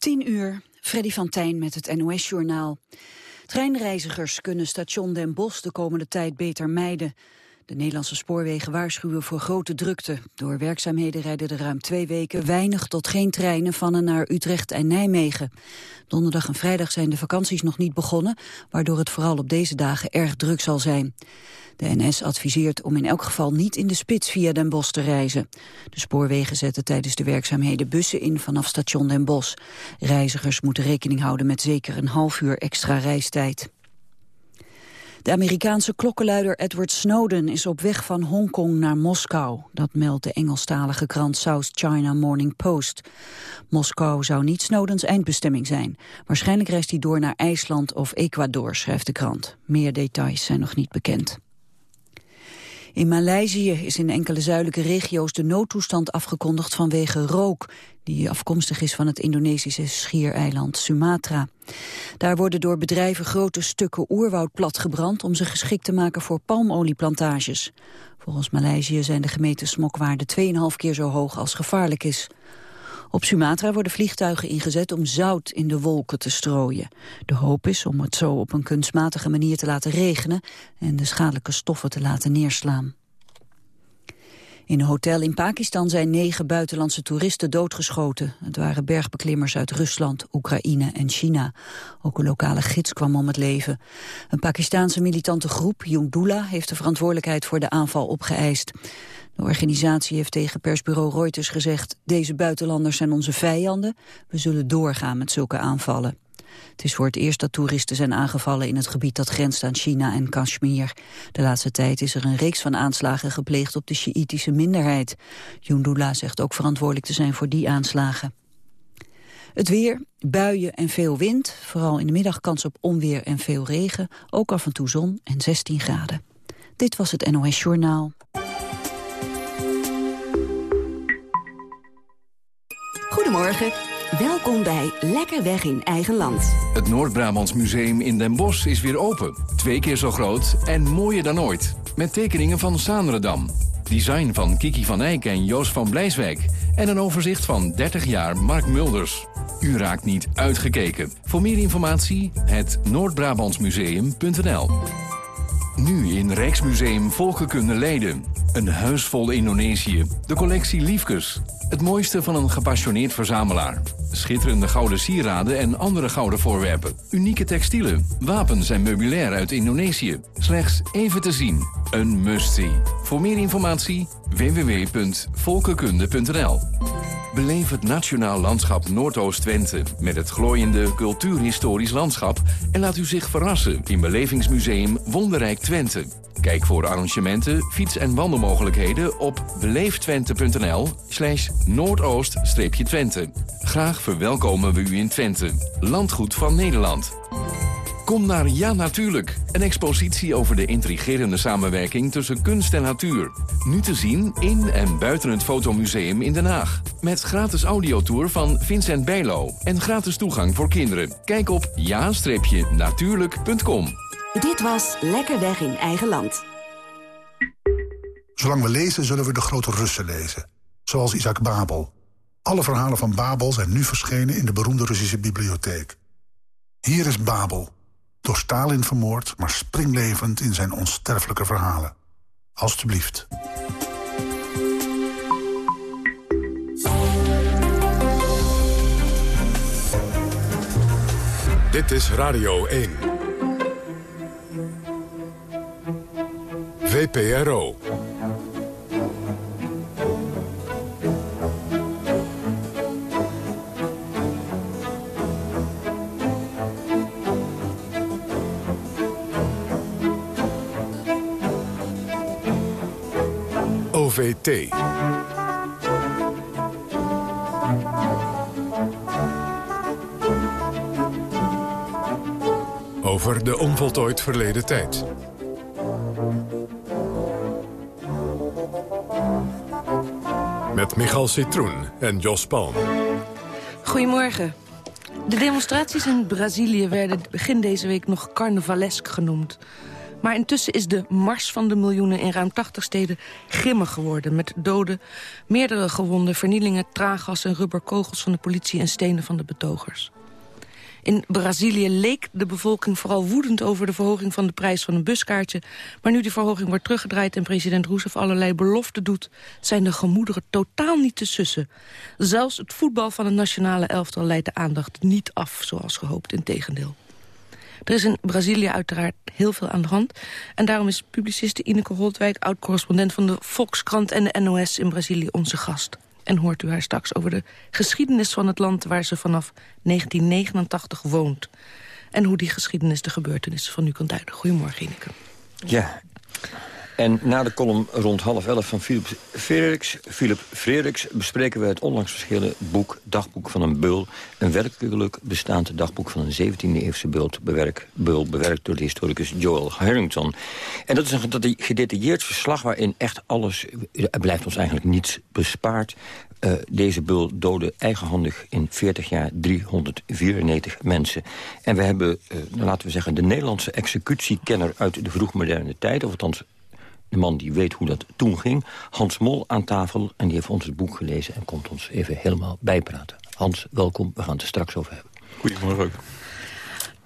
10 uur, Freddy van Tijn met het NOS-journaal. Treinreizigers kunnen station Den Bosch de komende tijd beter mijden. De Nederlandse spoorwegen waarschuwen voor grote drukte. Door werkzaamheden rijden er ruim twee weken weinig tot geen treinen van en naar Utrecht en Nijmegen. Donderdag en vrijdag zijn de vakanties nog niet begonnen, waardoor het vooral op deze dagen erg druk zal zijn. De NS adviseert om in elk geval niet in de spits via Den Bosch te reizen. De spoorwegen zetten tijdens de werkzaamheden bussen in vanaf station Den Bosch. Reizigers moeten rekening houden met zeker een half uur extra reistijd. De Amerikaanse klokkenluider Edward Snowden is op weg van Hongkong naar Moskou. Dat meldt de Engelstalige krant South China Morning Post. Moskou zou niet Snowdens eindbestemming zijn. Waarschijnlijk reist hij door naar IJsland of Ecuador, schrijft de krant. Meer details zijn nog niet bekend. In Maleisië is in enkele zuidelijke regio's de noodtoestand afgekondigd vanwege rook, die afkomstig is van het Indonesische schiereiland Sumatra. Daar worden door bedrijven grote stukken oerwoud platgebrand om ze geschikt te maken voor palmolieplantages. Volgens Maleisië zijn de gemeten smokwaarden 2,5 keer zo hoog als gevaarlijk is. Op Sumatra worden vliegtuigen ingezet om zout in de wolken te strooien. De hoop is om het zo op een kunstmatige manier te laten regenen en de schadelijke stoffen te laten neerslaan. In een hotel in Pakistan zijn negen buitenlandse toeristen doodgeschoten. Het waren bergbeklimmers uit Rusland, Oekraïne en China. Ook een lokale gids kwam om het leven. Een Pakistaanse militante groep, Jungdula, heeft de verantwoordelijkheid voor de aanval opgeëist. De organisatie heeft tegen persbureau Reuters gezegd... deze buitenlanders zijn onze vijanden, we zullen doorgaan met zulke aanvallen. Het is voor het eerst dat toeristen zijn aangevallen in het gebied dat grenst aan China en Kashmir. De laatste tijd is er een reeks van aanslagen gepleegd op de Sjiïtische minderheid. Jundula zegt ook verantwoordelijk te zijn voor die aanslagen. Het weer, buien en veel wind, vooral in de middag kans op onweer en veel regen, ook af en toe zon en 16 graden. Dit was het NOS Journaal. Goedemorgen. Welkom bij Lekker Weg in Eigen Land. Het Noord-Brabants Museum in Den Bosch is weer open. Twee keer zo groot en mooier dan ooit. Met tekeningen van Saanredam. Design van Kiki van Eyck en Joost van Blijswijk. En een overzicht van 30 jaar Mark Mulders. U raakt niet uitgekeken. Voor meer informatie het noordbrabantsmuseum.nl Nu in Rijksmuseum Volkenkunde Leiden. Een huis vol Indonesië. De collectie Liefkes. Het mooiste van een gepassioneerd verzamelaar. Schitterende gouden sieraden en andere gouden voorwerpen. Unieke textielen, wapens en meubilair uit Indonesië. Slechts even te zien. Een must-see. Voor meer informatie www.volkenkunde.nl Beleef het Nationaal Landschap Noordoost-Twente... met het glooiende cultuurhistorisch landschap... en laat u zich verrassen in Belevingsmuseum Wonderrijk Twente. Kijk voor arrangementen, fiets- en wandelmogelijkheden op beleeftwente.nl slash noordoost-twente. Graag verwelkomen we u in Twente, landgoed van Nederland. Kom naar Ja Natuurlijk, een expositie over de intrigerende samenwerking tussen kunst en natuur. Nu te zien in en buiten het Fotomuseum in Den Haag. Met gratis audiotour van Vincent Bijlo en gratis toegang voor kinderen. Kijk op ja-natuurlijk.com. Dit was Lekker Weg in Eigen Land. Zolang we lezen, zullen we de grote Russen lezen. Zoals Isaac Babel. Alle verhalen van Babel zijn nu verschenen in de beroemde Russische bibliotheek. Hier is Babel, door Stalin vermoord, maar springlevend in zijn onsterfelijke verhalen. Alsjeblieft. Dit is Radio 1. VPRO. OVT. Over de onvoltooid verleden tijd. Met Michal Citroen en Jos Palm. Goedemorgen. De demonstraties in Brazilië werden begin deze week nog carnavalesk genoemd. Maar intussen is de mars van de miljoenen in ruim 80 steden grimmig geworden... met doden, meerdere gewonden, vernielingen, traaggas en rubberkogels van de politie... en stenen van de betogers. In Brazilië leek de bevolking vooral woedend over de verhoging van de prijs van een buskaartje. Maar nu die verhoging wordt teruggedraaid en president Rousseff allerlei beloften doet... zijn de gemoederen totaal niet te sussen. Zelfs het voetbal van het nationale elftal leidt de aandacht niet af, zoals gehoopt, in tegendeel. Er is in Brazilië uiteraard heel veel aan de hand. En daarom is publiciste Ineke Holtwijk, oud-correspondent van de Volkskrant en de NOS in Brazilië, onze gast. En hoort u haar straks over de geschiedenis van het land waar ze vanaf 1989 woont. En hoe die geschiedenis de gebeurtenissen van nu kan duiden. Goedemorgen, Ineke. Ja, en na de column rond half elf van Philip Frederiks, bespreken we het onlangs verschillende boek Dagboek van een Beul. Een werkelijk bestaand dagboek van een 17e-eeuwse bewerk, beul, bewerkt door de historicus Joel Harrington. En dat is een gedetailleerd verslag waarin echt alles, er blijft ons eigenlijk niets bespaard. Uh, deze bul doodde eigenhandig in 40 jaar 394 mensen. En we hebben, uh, laten we zeggen, de Nederlandse executiekenner uit de vroegmoderne tijd... of althans de man die weet hoe dat toen ging, Hans Mol aan tafel. En die heeft ons het boek gelezen en komt ons even helemaal bijpraten. Hans, welkom. We gaan het er straks over hebben. Goedemorgen.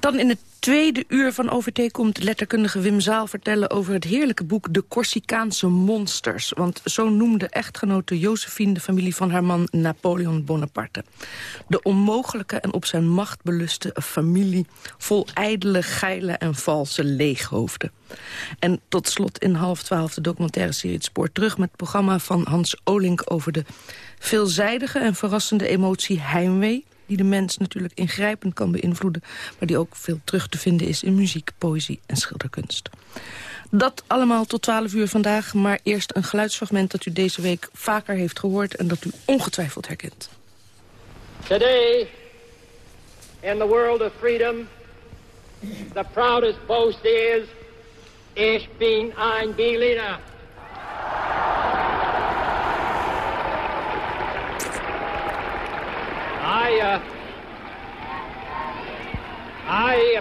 Dan in het tweede uur van OVT komt letterkundige Wim Zaal vertellen... over het heerlijke boek De Corsicaanse Monsters. Want zo noemde echtgenote Josephine de familie van haar man Napoleon Bonaparte. De onmogelijke en op zijn macht beluste familie... vol ijdele, geile en valse leeghoofden. En tot slot in half twaalf de documentaire serie Het Spoor terug... met het programma van Hans Olink over de veelzijdige en verrassende emotie heimwee die de mens natuurlijk ingrijpend kan beïnvloeden... maar die ook veel terug te vinden is in muziek, poëzie en schilderkunst. Dat allemaal tot 12 uur vandaag, maar eerst een geluidsfragment... dat u deze week vaker heeft gehoord en dat u ongetwijfeld herkent. Today, in the world of freedom, the proudest boast is... Ich bin ein Berliner. I, uh, I,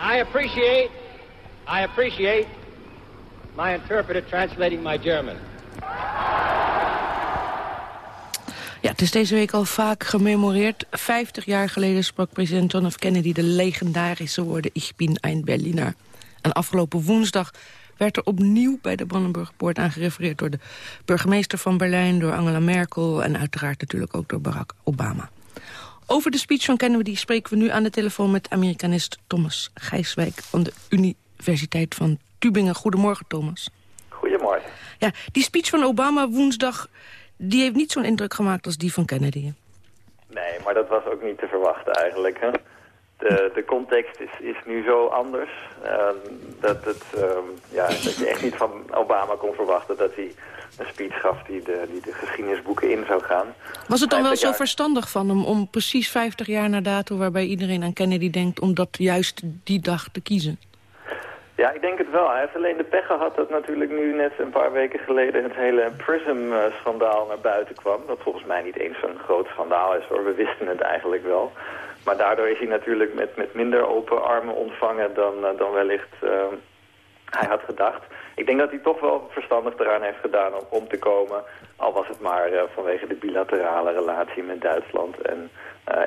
I appreciate, I appreciate my interpreter translating my German. Ja, het is deze week al vaak gememoreerd. Vijftig jaar geleden sprak president John F. Kennedy de legendarische woorden... Ich bin ein Berliner. En afgelopen woensdag werd er opnieuw bij de Brandenburgerpoort aan gerefereerd... door de burgemeester van Berlijn, door Angela Merkel... en uiteraard natuurlijk ook door Barack Obama. Over de speech van Kennedy spreken we nu aan de telefoon... met Amerikanist Thomas Gijswijk van de Universiteit van Tübingen. Goedemorgen, Thomas. Goedemorgen. Ja, die speech van Obama woensdag... die heeft niet zo'n indruk gemaakt als die van Kennedy. Nee, maar dat was ook niet te verwachten eigenlijk. Hè? De, de context is, is nu zo anders. Ehm, dat, het, ehm, ja, dat je echt niet van Obama kon verwachten dat hij een speech gaf die de, die de geschiedenisboeken in zou gaan. Was het dan wel zo verstandig van hem om precies 50 jaar na dato... waarbij iedereen aan Kennedy denkt, om dat juist die dag te kiezen? Ja, ik denk het wel. Hij heeft alleen de pech gehad dat natuurlijk nu net een paar weken geleden het hele PRISM-schandaal naar buiten kwam. Dat volgens mij niet eens zo'n groot schandaal is hoor. We wisten het eigenlijk wel. Maar daardoor is hij natuurlijk met, met minder open armen ontvangen dan, uh, dan wellicht uh, hij had gedacht. Ik denk dat hij toch wel verstandig eraan heeft gedaan om, om te komen. Al was het maar uh, vanwege de bilaterale relatie met Duitsland. En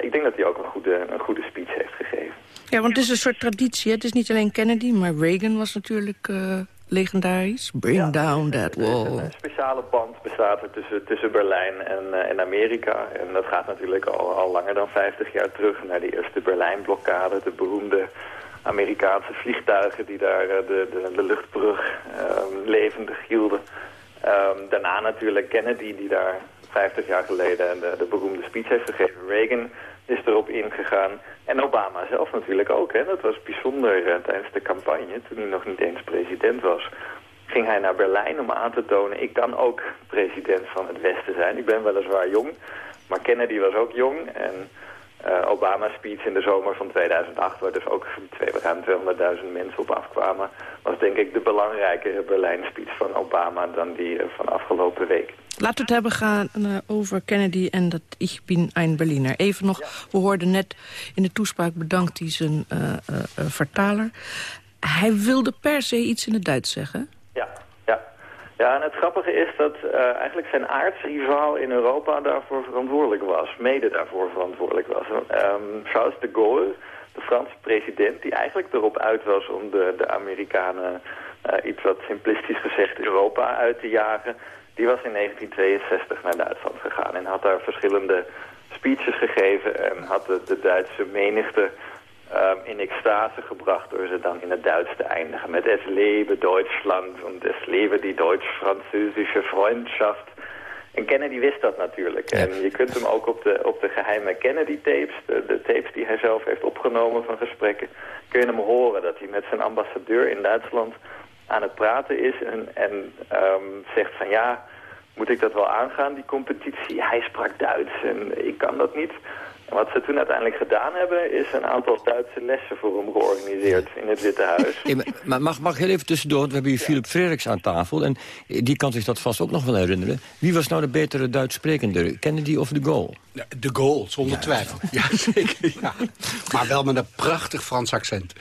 ik denk dat hij ook een goede, een goede speech heeft gegeven. Ja, want het is een soort traditie. Hè? Het is niet alleen Kennedy, maar Reagan was natuurlijk legendarisch. Bring down that wall. Een, speciale band bestaat er tussen, tussen Berlijn en, uh, en Amerika. En dat gaat natuurlijk al, al langer dan 50 jaar terug naar de eerste Berlijnblokkade. De beroemde Amerikaanse vliegtuigen die daar uh, de, de, de, luchtbrug um, levendig hielden. Um, daarna natuurlijk Kennedy die daar 50 jaar geleden de, de beroemde speech heeft gegeven. Reagan is erop ingegaan. En Obama zelf natuurlijk ook. Hè. Dat was bijzonder uh, tijdens de campagne, toen hij nog niet eens president was. Ging hij naar Berlijn om aan te tonen, ik kan ook president van het Westen zijn. Ik ben weliswaar jong, maar Kennedy was ook jong. En uh, Obama's speech in de zomer van 2008, waar dus ook twee, ruim 200.000 mensen op afkwamen, was denk ik de belangrijkere Berlijn-speech van Obama dan die uh, van afgelopen week. Laten we het hebben gaan uh, over Kennedy en dat Ich bin ein Berliner. Even nog, we hoorden net in de toespraak bedankt hij zijn vertaler. hij wilde per se iets in het Duits zeggen? Ja, en het grappige is dat uh, eigenlijk zijn aardsrivaal in Europa daarvoor verantwoordelijk was. Mede daarvoor verantwoordelijk was. Um, Charles de Gaulle, de Franse president, die eigenlijk erop uit was om de, de Amerikanen, uh, iets wat simplistisch gezegd, Europa uit te jagen. Die was in 1962 naar Duitsland gegaan en had daar verschillende speeches gegeven en had de, de Duitse menigte um, in extase gebracht door ze dan in het Duits te eindigen. Met Es lebe Deutschland en Es lebe die Deutsch-Französische Freundschaft. En Kennedy wist dat natuurlijk. En je kunt hem ook op de, op de geheime Kennedy-tapes, de, de, tapes die hij zelf heeft opgenomen van gesprekken, kun je hem horen dat hij met zijn ambassadeur in Duitsland aan het praten is en, en um, zegt van ja, moet ik dat wel aangaan, die competitie? Hij sprak Duits en ik kan dat niet. En wat ze toen uiteindelijk gedaan hebben... is een aantal Duitse lessen voor hem georganiseerd in het Witte Huis. maar mag, mag heel even tussendoor, we hebben hier Philip Frederiks aan tafel... en die kan zich dat vast ook nog wel herinneren. Wie was nou de betere Duits sprekende, Kennedy of de Gaulle? De Gaulle, zonder twijfel. Ja, zeker. Ja. Maar wel met een prachtig Frans accent.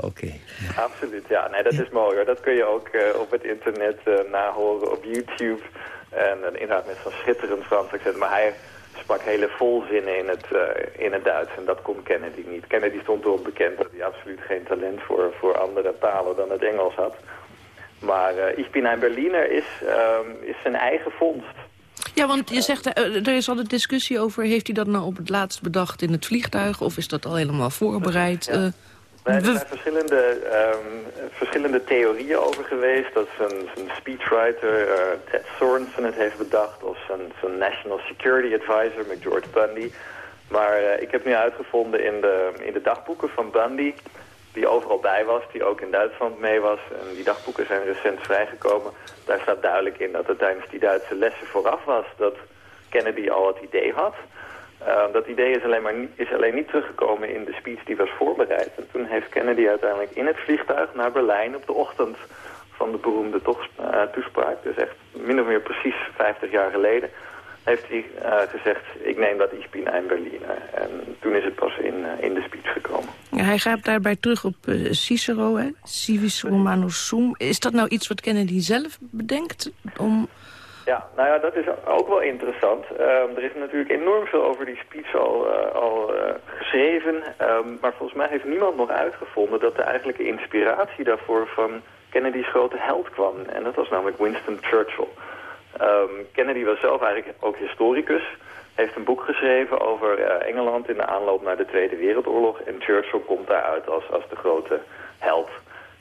Oké. Absoluut, ja. Nee, dat is mooi hoor. Dat kun je ook uh, op het internet uh, nahoren, op YouTube. En uh, inderdaad met zo'n schitterend Frans accent. Maar hij sprak hele volzinnen in het, uh, in het Duits. En dat kon Kennedy niet. Kennedy stond erop bekend dat hij absoluut geen talent voor, voor andere talen dan het Engels had. Maar uh, Ich bin ein Berliner is, uh, is zijn eigen vondst. Ja, want je zegt, er is altijd discussie over... heeft hij dat nou op het laatst bedacht in het vliegtuig... of is dat al helemaal voorbereid? Ja. Er zijn verschillende, um, verschillende theorieën over geweest. Dat zijn, zijn speechwriter uh, Ted Sorensen het heeft bedacht... of zijn, zijn National Security Advisor met George Bundy. Maar uh, ik heb nu uitgevonden in de, in de dagboeken van Bundy... die overal bij was, die ook in Duitsland mee was. En die dagboeken zijn recent vrijgekomen. Daar staat duidelijk in dat het tijdens die Duitse lessen vooraf was... dat Kennedy al het idee had... Uh, dat idee is alleen, maar niet, is alleen niet teruggekomen in de speech die was voorbereid. En toen heeft Kennedy uiteindelijk in het vliegtuig naar Berlijn op de ochtend van de beroemde uh, toespraak, dus echt min of meer precies 50 jaar geleden, heeft hij uh, gezegd, ik neem dat ich bin Berliner. En toen is het pas in, in de speech gekomen. Ja, hij gaat daarbij terug op Cicero, hè? Civis Romanus Sum. Is dat nou iets wat Kennedy zelf bedenkt om ja, nou ja, dat is ook wel interessant. Um, er is natuurlijk enorm veel over die speech al, uh, al uh, geschreven. Um, maar volgens mij heeft niemand nog uitgevonden dat de eigenlijke inspiratie daarvoor van Kennedy's grote held kwam. En dat was namelijk Winston Churchill. Um, Kennedy was zelf eigenlijk ook historicus. Heeft een boek geschreven over uh, Engeland in de aanloop naar de Tweede Wereldoorlog. En Churchill komt daaruit als, als de grote held.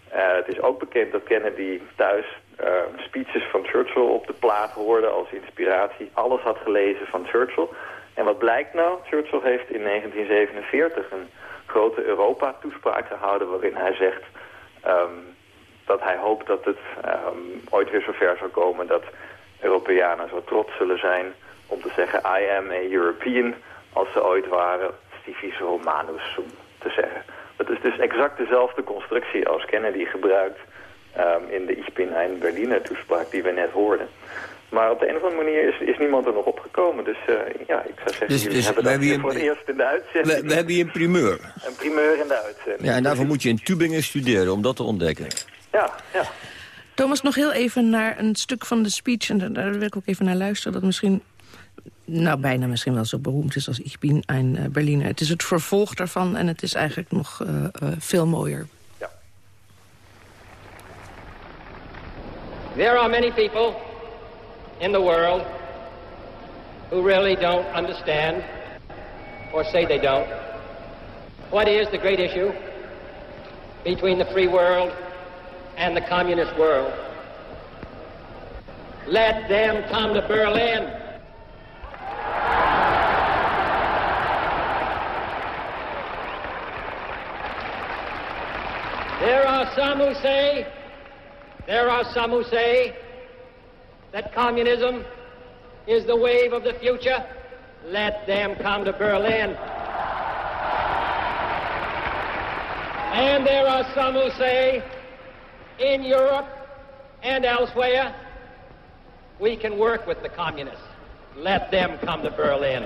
het is ook bekend dat Kennedy thuis uh, speeches van Churchill op de plaat hoorde als inspiratie. Alles had gelezen van Churchill. En wat blijkt nou? Churchill heeft in 1947 een grote Europa-toespraak gehouden... waarin hij zegt um, dat hij hoopt dat het um, ooit weer zover zou komen... dat Europeanen zo trots zullen zijn om te zeggen... I am a European, als ze ooit waren, Stivis Romanus te zeggen. Dat is dus exact dezelfde constructie als Kennedy gebruikt um, in de Ich bin ein Berliner toespraak die we net hoorden. Maar op de een of andere manier is, is niemand er nog opgekomen. Dus uh, ja, ik zou zeggen, dus, jullie dus hebben we dat hebben voor het eerst in de uitzending. We, we hebben hier een primeur. Een primeur in de uitzending. Ja, en daarvoor moet je in Tübingen studeren om dat te ontdekken. Ja, ja. Thomas, nog heel even naar een stuk van de speech... en daar wil ik ook even naar luisteren... dat misschien nou, bijna misschien wel zo beroemd is als Ich bin ein uh, Berliner. Het is het vervolg daarvan en het is eigenlijk nog uh, uh, veel mooier. There are many people in the world who really don't understand, or say they don't, what is the great issue between the free world and the communist world. Let them come to Berlin. There are some who say there are some who say that communism is the wave of the future. Let them come to Berlin. And there are some who say in Europe and elsewhere we can work with the communists. Let them come to Berlin.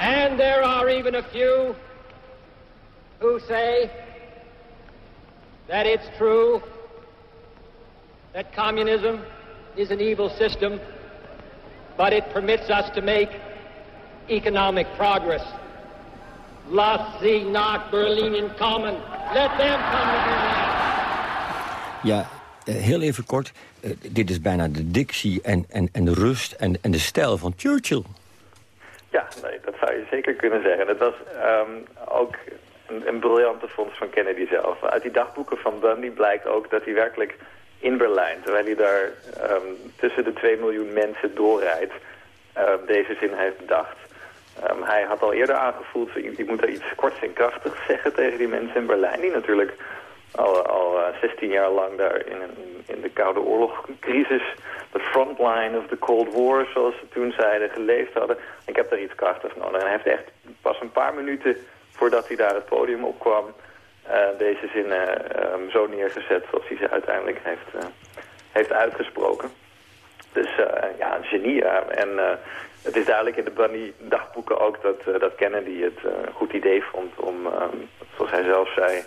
And there are even a few who say that it's true that communism is an evil system, but it permits us to make economic progress. Lass sie nach Berlin kommen. Let them come to Berlin. Ja, uh, heel even kort. Uh, dit is bijna de dictie en, en, en de rust en, en de stijl van Churchill. Ja, nee, dat zou je zeker kunnen zeggen. Het was um, ook een, briljante fonds van Kennedy zelf. Uit die dagboeken van Bundy blijkt ook dat hij werkelijk in Berlijn, terwijl hij daar um, tussen de 2 miljoen mensen doorrijdt, um, deze zin heeft bedacht. Um, hij had al eerder aangevoeld, je moet er iets korts en krachtigs zeggen tegen die mensen in Berlijn, die natuurlijk al, al uh, 16 jaar lang daar in, in, in de Koude Oorlogcrisis, de frontline of the Cold War, zoals ze toen zeiden, geleefd hadden. Ik heb daar iets krachtigs nodig. En hij heeft echt pas een paar minuten voordat hij daar het podium opkwam, uh, deze zinnen um, zo neergezet zoals hij ze uiteindelijk heeft, uh, heeft uitgesproken. Dus uh, ja, een genie. En het is duidelijk in de Bunny dagboeken ook dat, dat Kennedy het een goed idee vond om, um, zoals hij zelf zei,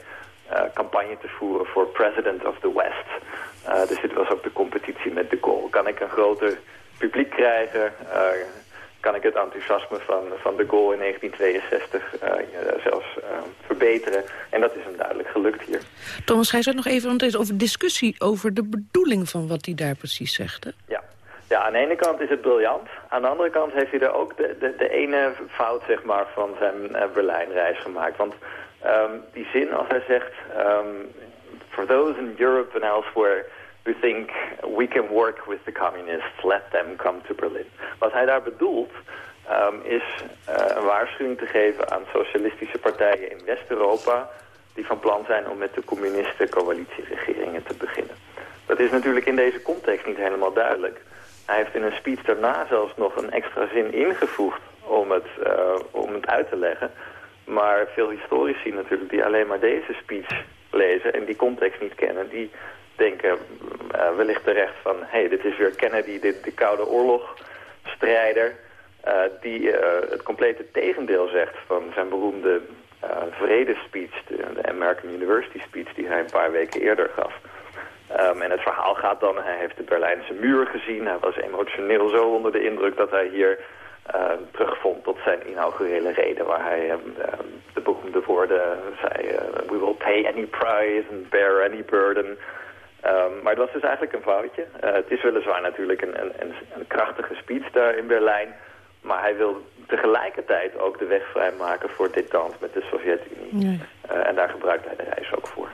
campagne te voeren voor President of the West. dus dit was ook de competitie met de Gaulle. Kan ik een groter publiek krijgen? Kan ik het enthousiasme van, van de Gaulle in 1962 uh, zelfs uh, verbeteren. En dat is hem duidelijk gelukt hier. Thomas, gij zei nog even, er over discussie over de bedoeling van wat hij daar precies zegt. Hè? Ja. ja, aan de ene kant is het briljant. Aan de andere kant heeft hij er ook de, de, de ene fout zeg maar, van zijn uh, Berlijnreis gemaakt. Want um, die zin als hij zegt... Um, For those in Europe and elsewhere who think we can work with the communists, let them come to Berlin. Wat hij daar bedoelt um, is uh, een waarschuwing te geven aan socialistische partijen in West-Europa die van plan zijn om met de communisten coalitieregeringen te beginnen. Dat is natuurlijk in deze context niet helemaal duidelijk. Hij heeft in een speech daarna zelfs nog een extra zin ingevoegd om het, uh, om het uit te leggen. Maar veel historici natuurlijk die alleen maar deze speech lezen en die context niet kennen, die denken uh, wellicht terecht van... hé, hey, dit is weer Kennedy, dit, de Koude Oorlog-strijder... Uh, die uh, het complete tegendeel zegt van zijn beroemde vredespeech... De, de American University speech die hij een paar weken eerder gaf. Um, en het verhaal gaat dan, hij heeft de Berlijnse muur gezien. Hij was emotioneel zo onder de indruk dat hij hier terugvond tot zijn inaugurele reden... waar hij um, de beroemde woorden zei... we will pay any price and bear any burden... Um, maar het was dus eigenlijk een foutje. Uh, het is weliswaar natuurlijk een, een, een, krachtige speech daar in Berlijn. Maar hij wil tegelijkertijd ook de weg vrijmaken voor dit dans met de Sovjet-Unie. Nee. Uh, en daar gebruikt hij de reis ook voor.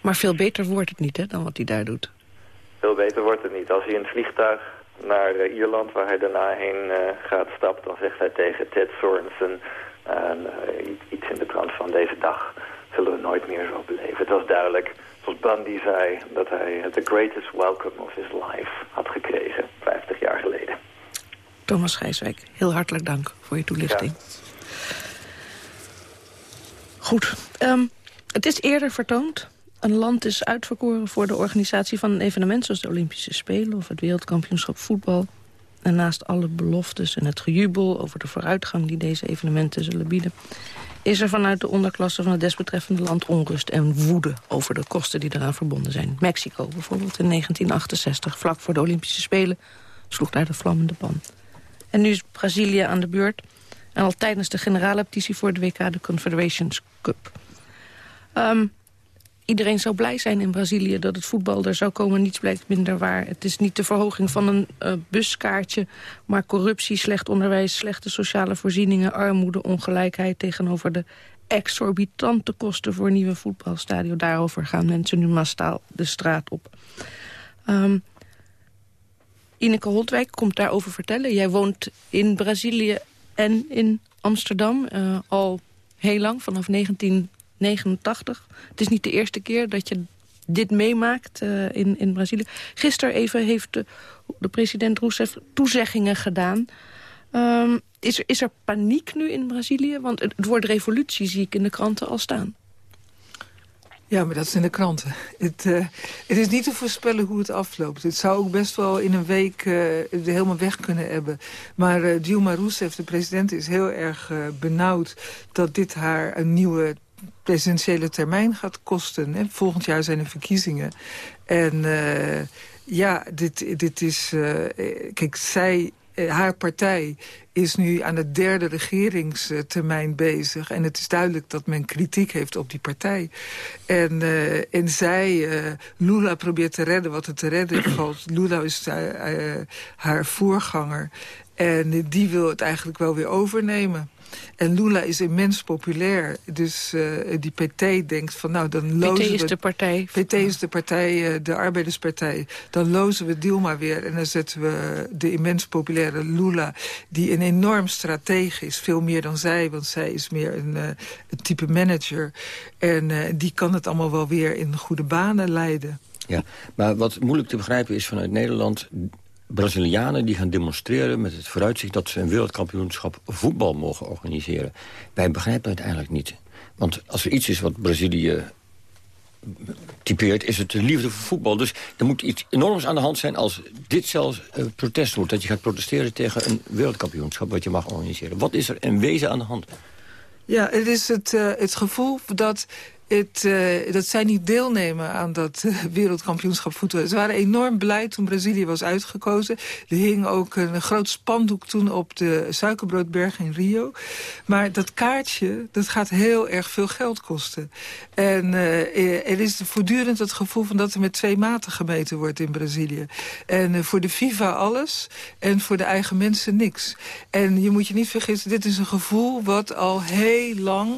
Maar veel beter wordt het niet hè, dan wat hij daar doet. Veel beter wordt het niet. Als hij in het vliegtuig naar uh, Ierland, waar hij daarna heen gaat, stapt... dan zegt hij tegen Ted Sorensen iets in de trant van deze dag... zullen we nooit meer zo beleven. Het was duidelijk zoals Bundy zei, dat hij the greatest welcome of his life had gekregen, 50 jaar geleden. Thomas Gijswijk, heel hartelijk dank voor je toelichting. Ja. Goed, um, het is eerder vertoond. Een land is uitverkoren voor de organisatie van een evenement... zoals de Olympische Spelen of het Wereldkampioenschap voetbal. En naast alle beloftes en het gejubel over de vooruitgang... die deze evenementen zullen bieden is er vanuit de onderklasse van het desbetreffende land onrust en woede over de kosten die eraan verbonden zijn. Mexico bijvoorbeeld in 1968, vlak voor de Olympische Spelen, sloeg daar de vlammende pan. En nu is Brazilië aan de beurt. En al tijdens de generale petitie voor de WK, de Confederations Cup. Um, iedereen zou blij zijn in Brazilië dat het voetbal er zou komen. Niets blijkt minder waar. Het is niet de verhoging van een uh, buskaartje... maar corruptie, slecht onderwijs, slechte sociale voorzieningen... armoede, ongelijkheid tegenover de exorbitante kosten... voor een nieuwe voetbalstadion. Daarover gaan mensen nu massaal de straat op. Um, Ineke Holtwijk komt daarover vertellen. Jij woont in Brazilië en in Amsterdam uh, al heel lang, vanaf 19 89. Het is niet de eerste keer dat je dit meemaakt uh, in, in Brazilië. Gisteren even heeft de, de president Rousseff toezeggingen gedaan. Um, is, er, is er paniek nu in Brazilië? Want het, woord revolutie zie ik in de kranten al staan. Ja, maar dat is in de kranten. Het, uh, het is niet te voorspellen hoe het afloopt. Het zou ook best wel in een week uh, helemaal weg kunnen hebben. Maar Dilma Rousseff, de president, is heel erg benauwd... dat dit haar een nieuwe presidentiële termijn gaat kosten. Hè. Volgend jaar zijn er verkiezingen. En ja, dit, dit is... kijk, zij eh, haar partij is nu aan de derde regeringstermijn bezig. En het is duidelijk dat men kritiek heeft op die partij. En, en zij, uh, Lula probeert te redden wat er te redden valt. Lula is haar voorganger. En die wil het eigenlijk wel weer overnemen. En Lula is immens populair. Dus uh, die PT denkt van nou dan lozen PT is de partij. PT is de partij, uh, de arbeiderspartij. Dan lozen we Dilma weer en dan zetten we de immens populaire Lula... die een enorm stratege is, veel meer dan zij. Want zij is meer een, uh, een type manager. En die kan het allemaal wel weer in goede banen leiden. Ja, maar wat moeilijk te begrijpen is vanuit Nederland... Brazilianen die gaan demonstreren met het vooruitzicht... dat ze een wereldkampioenschap voetbal mogen organiseren. Wij begrijpen het eigenlijk niet. Want als er iets is wat Brazilië typeert, is het de liefde voor voetbal. Dus er moet iets enorms aan de hand zijn als dit zelfs uh, protest wordt. Dat je gaat protesteren tegen een wereldkampioenschap wat je mag organiseren. Wat is er in wezen aan de hand? Ja, het is het, uh, het gevoel dat het, uh, dat zij niet deelnemen aan dat uh, wereldkampioenschap voetbal. Ze waren enorm blij toen Brazilië was uitgekozen. Er hing ook een groot spandoek toen op de Suikerbroodberg in Rio. Maar dat kaartje, dat gaat heel erg veel geld kosten. En uh, er is voortdurend het gevoel van dat er met twee maten gemeten wordt in Brazilië. En voor de FIFA alles en voor de eigen mensen niks. En je moet je niet vergissen, dit is een gevoel wat al heel lang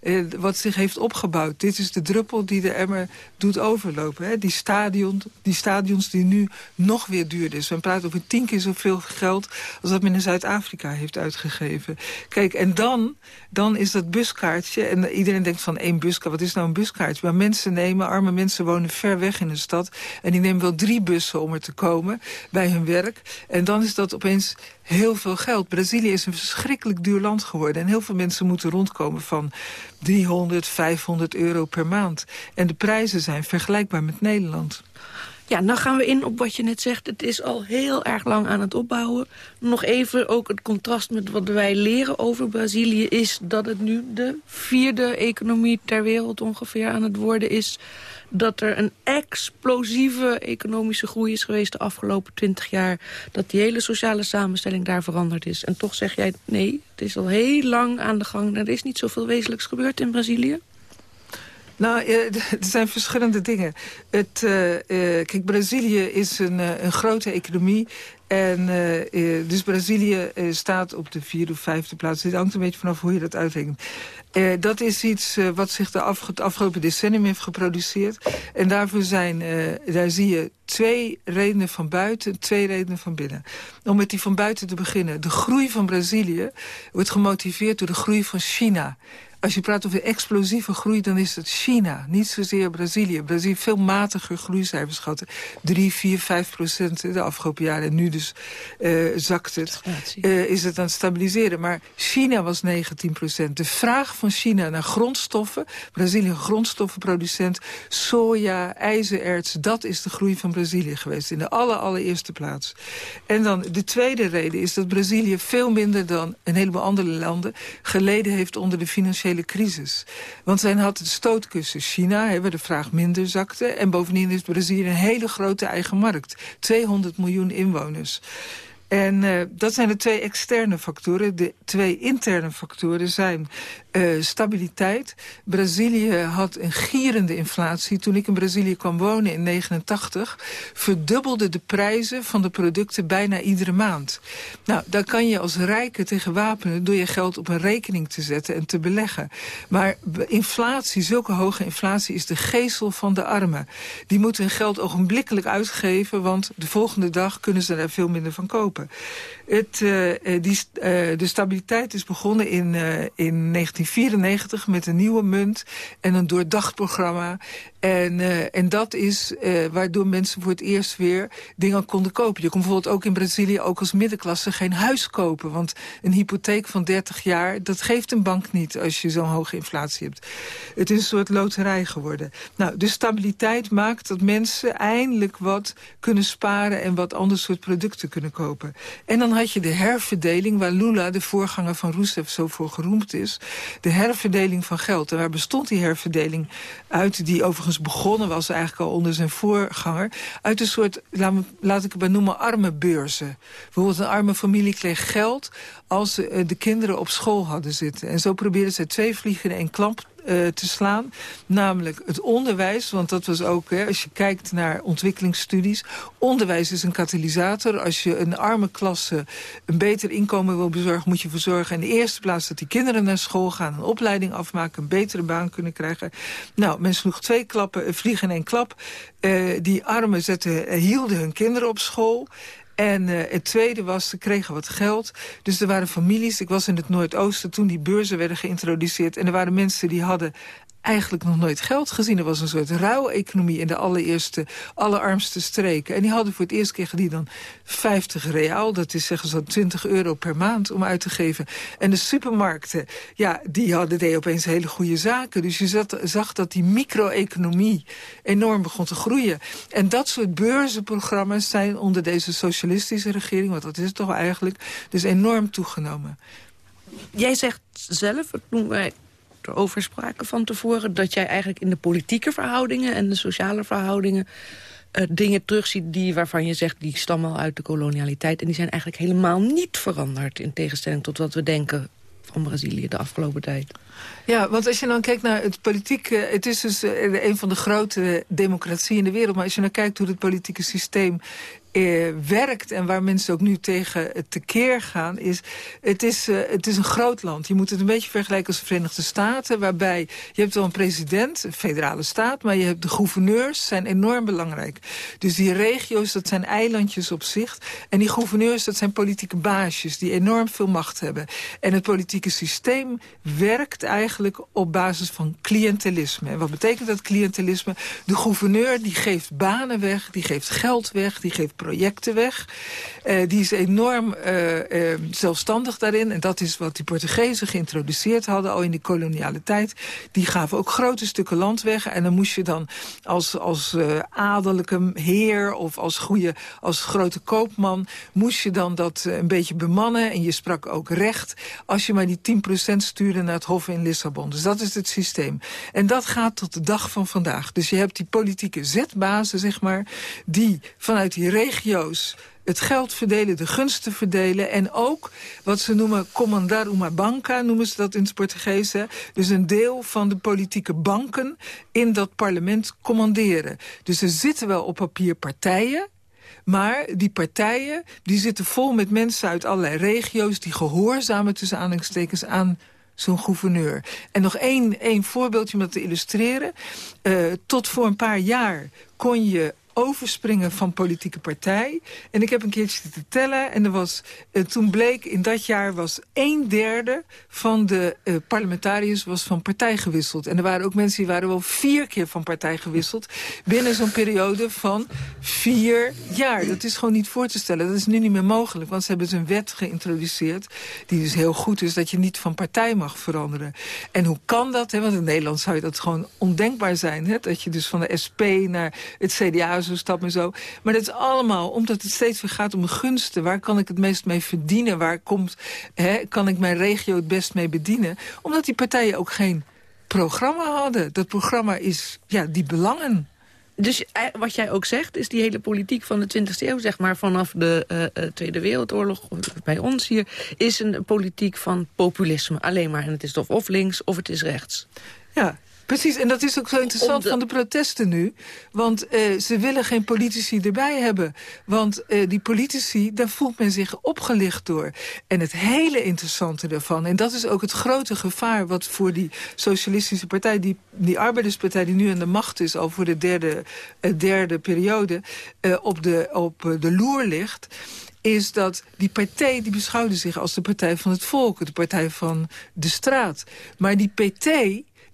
eh, wat zich heeft opgebouwd. Dit is de druppel die de emmer doet overlopen. Hè? Die, stadion, die stadions die nu nog weer duurder is. We praten over tien keer zoveel geld als dat men in Zuid-Afrika heeft uitgegeven. Kijk, en dan, dan is dat buskaartje... en iedereen denkt van één buskaart, wat is nou een buskaartje? Maar mensen nemen, arme mensen wonen ver weg in de stad... en die nemen wel drie bussen om er te komen bij hun werk. En dan is dat opeens heel veel geld. Brazilië is een verschrikkelijk duur land geworden. En heel veel mensen moeten rondkomen van 300, 500 euro per maand. En de prijzen zijn vergelijkbaar met Nederland. Ja, nou gaan we in op wat je net zegt. Het is al heel erg lang aan het opbouwen. Nog even ook het contrast met wat wij leren over Brazilië... is dat het nu de vierde economie ter wereld ongeveer aan het worden is dat er een explosieve economische groei is geweest de afgelopen twintig jaar. Dat die hele sociale samenstelling daar veranderd is. En toch zeg jij, nee, het is al heel lang aan de gang. Er is niet zoveel wezenlijks gebeurd in Brazilië. Nou, er zijn verschillende dingen. Het, uh, uh, kijk, Brazilië is een, een grote economie. En dus Brazilië staat op de vierde of vijfde plaats. Het hangt een beetje vanaf hoe je dat uitrekent. Dat is iets wat zich de afgelopen decennium heeft geproduceerd. En daarvoor zijn, daar zie je twee redenen van buiten, twee redenen van binnen. Om met die van buiten te beginnen. De groei van Brazilië wordt gemotiveerd door de groei van China. Als je praat over explosieve groei, dan is het China. Niet zozeer Brazilië. Brazilië veel matiger groeicijfers schatten. 3, 4, 5 procent de afgelopen jaren. En nu dus uh, zakt het. Uh, is het aan het stabiliseren. Maar China was 19 procent. De vraag van China naar grondstoffen. Brazilië grondstoffenproducent. Soja, ijzererts. Dat is de groei van Brazilië geweest. In de aller, allereerste plaats. En dan de tweede reden is dat Brazilië veel minder dan een heleboel andere landen... geleden heeft onder de financiële crisis. Want zij had het stootkussen China, waar de vraag minder zakte. En bovendien is Brazilië een hele grote eigen markt. 200 miljoen inwoners. En uh, dat zijn de twee externe factoren. De twee interne factoren zijn uh, stabiliteit. Brazilië had een gierende inflatie. Toen ik in Brazilië kwam wonen in 89... verdubbelde de prijzen van de producten bijna iedere maand. Nou, daar kan je als rijke tegen wapenen... door je geld op een rekening te zetten en te beleggen. Maar inflatie, zulke hoge inflatie... is de geestel van de armen. Die moeten hun geld ogenblikkelijk uitgeven... want de volgende dag kunnen ze daar veel minder van kopen. Het, uh, die, uh, de stabiliteit is begonnen in, in 19 1994 met een nieuwe munt en een doordacht En, uh, en dat is waardoor mensen voor het eerst weer dingen konden kopen. Je kon bijvoorbeeld ook in Brazilië ook als middenklasse geen huis kopen. Want een hypotheek van 30 jaar, dat geeft een bank niet als je zo'n hoge inflatie hebt. Het is een soort loterij geworden. Nou, de stabiliteit maakt dat mensen eindelijk wat kunnen sparen... en wat ander soort producten kunnen kopen. En dan had je de herverdeling waar Lula, de voorganger van Rousseff, zo voor geroemd is. De herverdeling van geld. En waar bestond die herverdeling uit, die overigens begonnen was eigenlijk al onder zijn voorganger... uit een soort, laat, ik het maar noemen, arme beurzen. Bijvoorbeeld een arme familie kreeg geld als eh, de kinderen op school hadden zitten. En zo probeerden ze twee vliegen in één klap uh, te slaan. Namelijk het onderwijs, want dat was ook, hè, als je kijkt naar ontwikkelingsstudies... onderwijs is een katalysator. Als je een arme klasse een beter inkomen wil bezorgen... moet je ervoor zorgen in de eerste plaats dat die kinderen naar school gaan... een opleiding afmaken, een betere baan kunnen krijgen. Nou, men sloeg twee klappen, vliegen in één klap. Uh, die armen zetten, hielden hun kinderen op school... En uh, het tweede was, ze kregen wat geld. Dus er waren families, ik was in het Noordoosten toen die beurzen werden geïntroduceerd. En er waren mensen die hadden eigenlijk nog nooit geld gezien. Er was een soort rouweconomie in de allereerste, allerarmste streken. En die hadden voor het eerst kregen die dan 50 real. Dat is zeggen zo'n 20 euro per maand om uit te geven. En de supermarkten, ja, die hadden opeens hele goede zaken. Dus je zag dat die micro-economie enorm begon te groeien. En dat soort beurzenprogramma's zijn onder deze socialistische regering... want dat is toch eigenlijk, dus enorm toegenomen. Jij zegt zelf, toen wij erover spraken van tevoren... dat jij eigenlijk in de politieke verhoudingen en de sociale verhoudingen... Uh, dingen terugziet die, waarvan je zegt... die stammen al uit de kolonialiteit. En die zijn eigenlijk helemaal niet veranderd... in tegenstelling tot wat we denken van Brazilië de afgelopen tijd. Ja, want als je dan kijkt naar het politieke... het is dus uh, een van de grote democratieën in de wereld... maar als je dan kijkt hoe het politieke systeem eh, werkt en waar mensen ook nu tegen tekeer gaan... is het, is uh, het is een groot land. Je moet het een beetje vergelijken als de Verenigde Staten... waarbij je hebt wel een president, een federale staat... maar je hebt de gouverneurs, zijn enorm belangrijk. Dus die regio's, dat zijn eilandjes op zich. En die gouverneurs, dat zijn politieke baasjes... die enorm veel macht hebben. En het politieke systeem werkt eigenlijk op basis van cliëntelisme. En wat betekent dat cliëntelisme? De gouverneur die geeft banen weg, die geeft geld weg... die geeft projecten weg. Uh, die is enorm uh, uh, zelfstandig daarin. En dat is wat die Portugezen geïntroduceerd hadden al in de koloniale tijd. Die gaven ook grote stukken land weg. En dan moest je dan als, als adellijke heer of als, goede, als grote koopman... moest je dan dat een beetje bemannen. En je sprak ook recht als je maar die 10% stuurde naar het Hof in Lissabon. Dus dat is het systeem. En dat gaat tot de dag van vandaag. Dus je hebt die politieke zetbazen, zeg maar... die vanuit die regio regio's het geld verdelen, de gunsten verdelen... en ook wat ze noemen comandar uma banca, noemen ze dat in het Portugees. Hè? Dus een deel van de politieke banken in dat parlement commanderen. Dus er zitten wel op papier partijen... Maar die partijen die zitten vol met mensen uit allerlei regio's... die gehoorzamen tussen aanhalingstekens aan zo'n gouverneur. En nog één, één voorbeeldje om dat te illustreren. Uh, tot voor een paar jaar kon je overspringen van politieke partij. En ik heb een keertje te tellen. En er was, uh, toen bleek, in dat jaar was een derde van de uh, parlementariërs was van partij gewisseld. En er waren ook mensen die waren wel vier keer van partij gewisseld. Binnen zo'n periode van vier jaar. Dat is gewoon niet voor te stellen. Dat is nu niet meer mogelijk. Want ze hebben dus een wet geïntroduceerd. Die dus heel goed is dat je niet van partij mag veranderen. En hoe kan dat? Hè? Want in Nederland zou je dat gewoon ondenkbaar zijn. Hè? Dat je dus van de SP naar het CDA zo stap en zo. Maar dat is allemaal omdat het steeds weer gaat om gunsten. Waar kan ik het meest mee verdienen? Waar komt, hè, kan ik mijn regio het best mee bedienen? Omdat die partijen ook geen programma hadden. Dat programma is ja, die belangen. Dus eh, wat jij ook zegt, is die hele politiek van de 20e eeuw... zeg maar vanaf de uh, Tweede Wereldoorlog, bij ons hier... is een politiek van populisme alleen maar. En het is of, of links of het is rechts. Ja, Precies, en dat is ook zo interessant van de protesten nu. Want uh, ze willen geen politici erbij hebben. Want uh, die politici, daar voelt men zich opgelicht door. En het hele interessante daarvan, en dat is ook het grote gevaar... wat voor die socialistische partij, die, die arbeiderspartij... die nu aan de macht is, al voor de derde, uh, derde periode, op, de, op de loer ligt is dat die partij die beschouwde zich als de partij van het volk, de partij van de straat. Maar die PT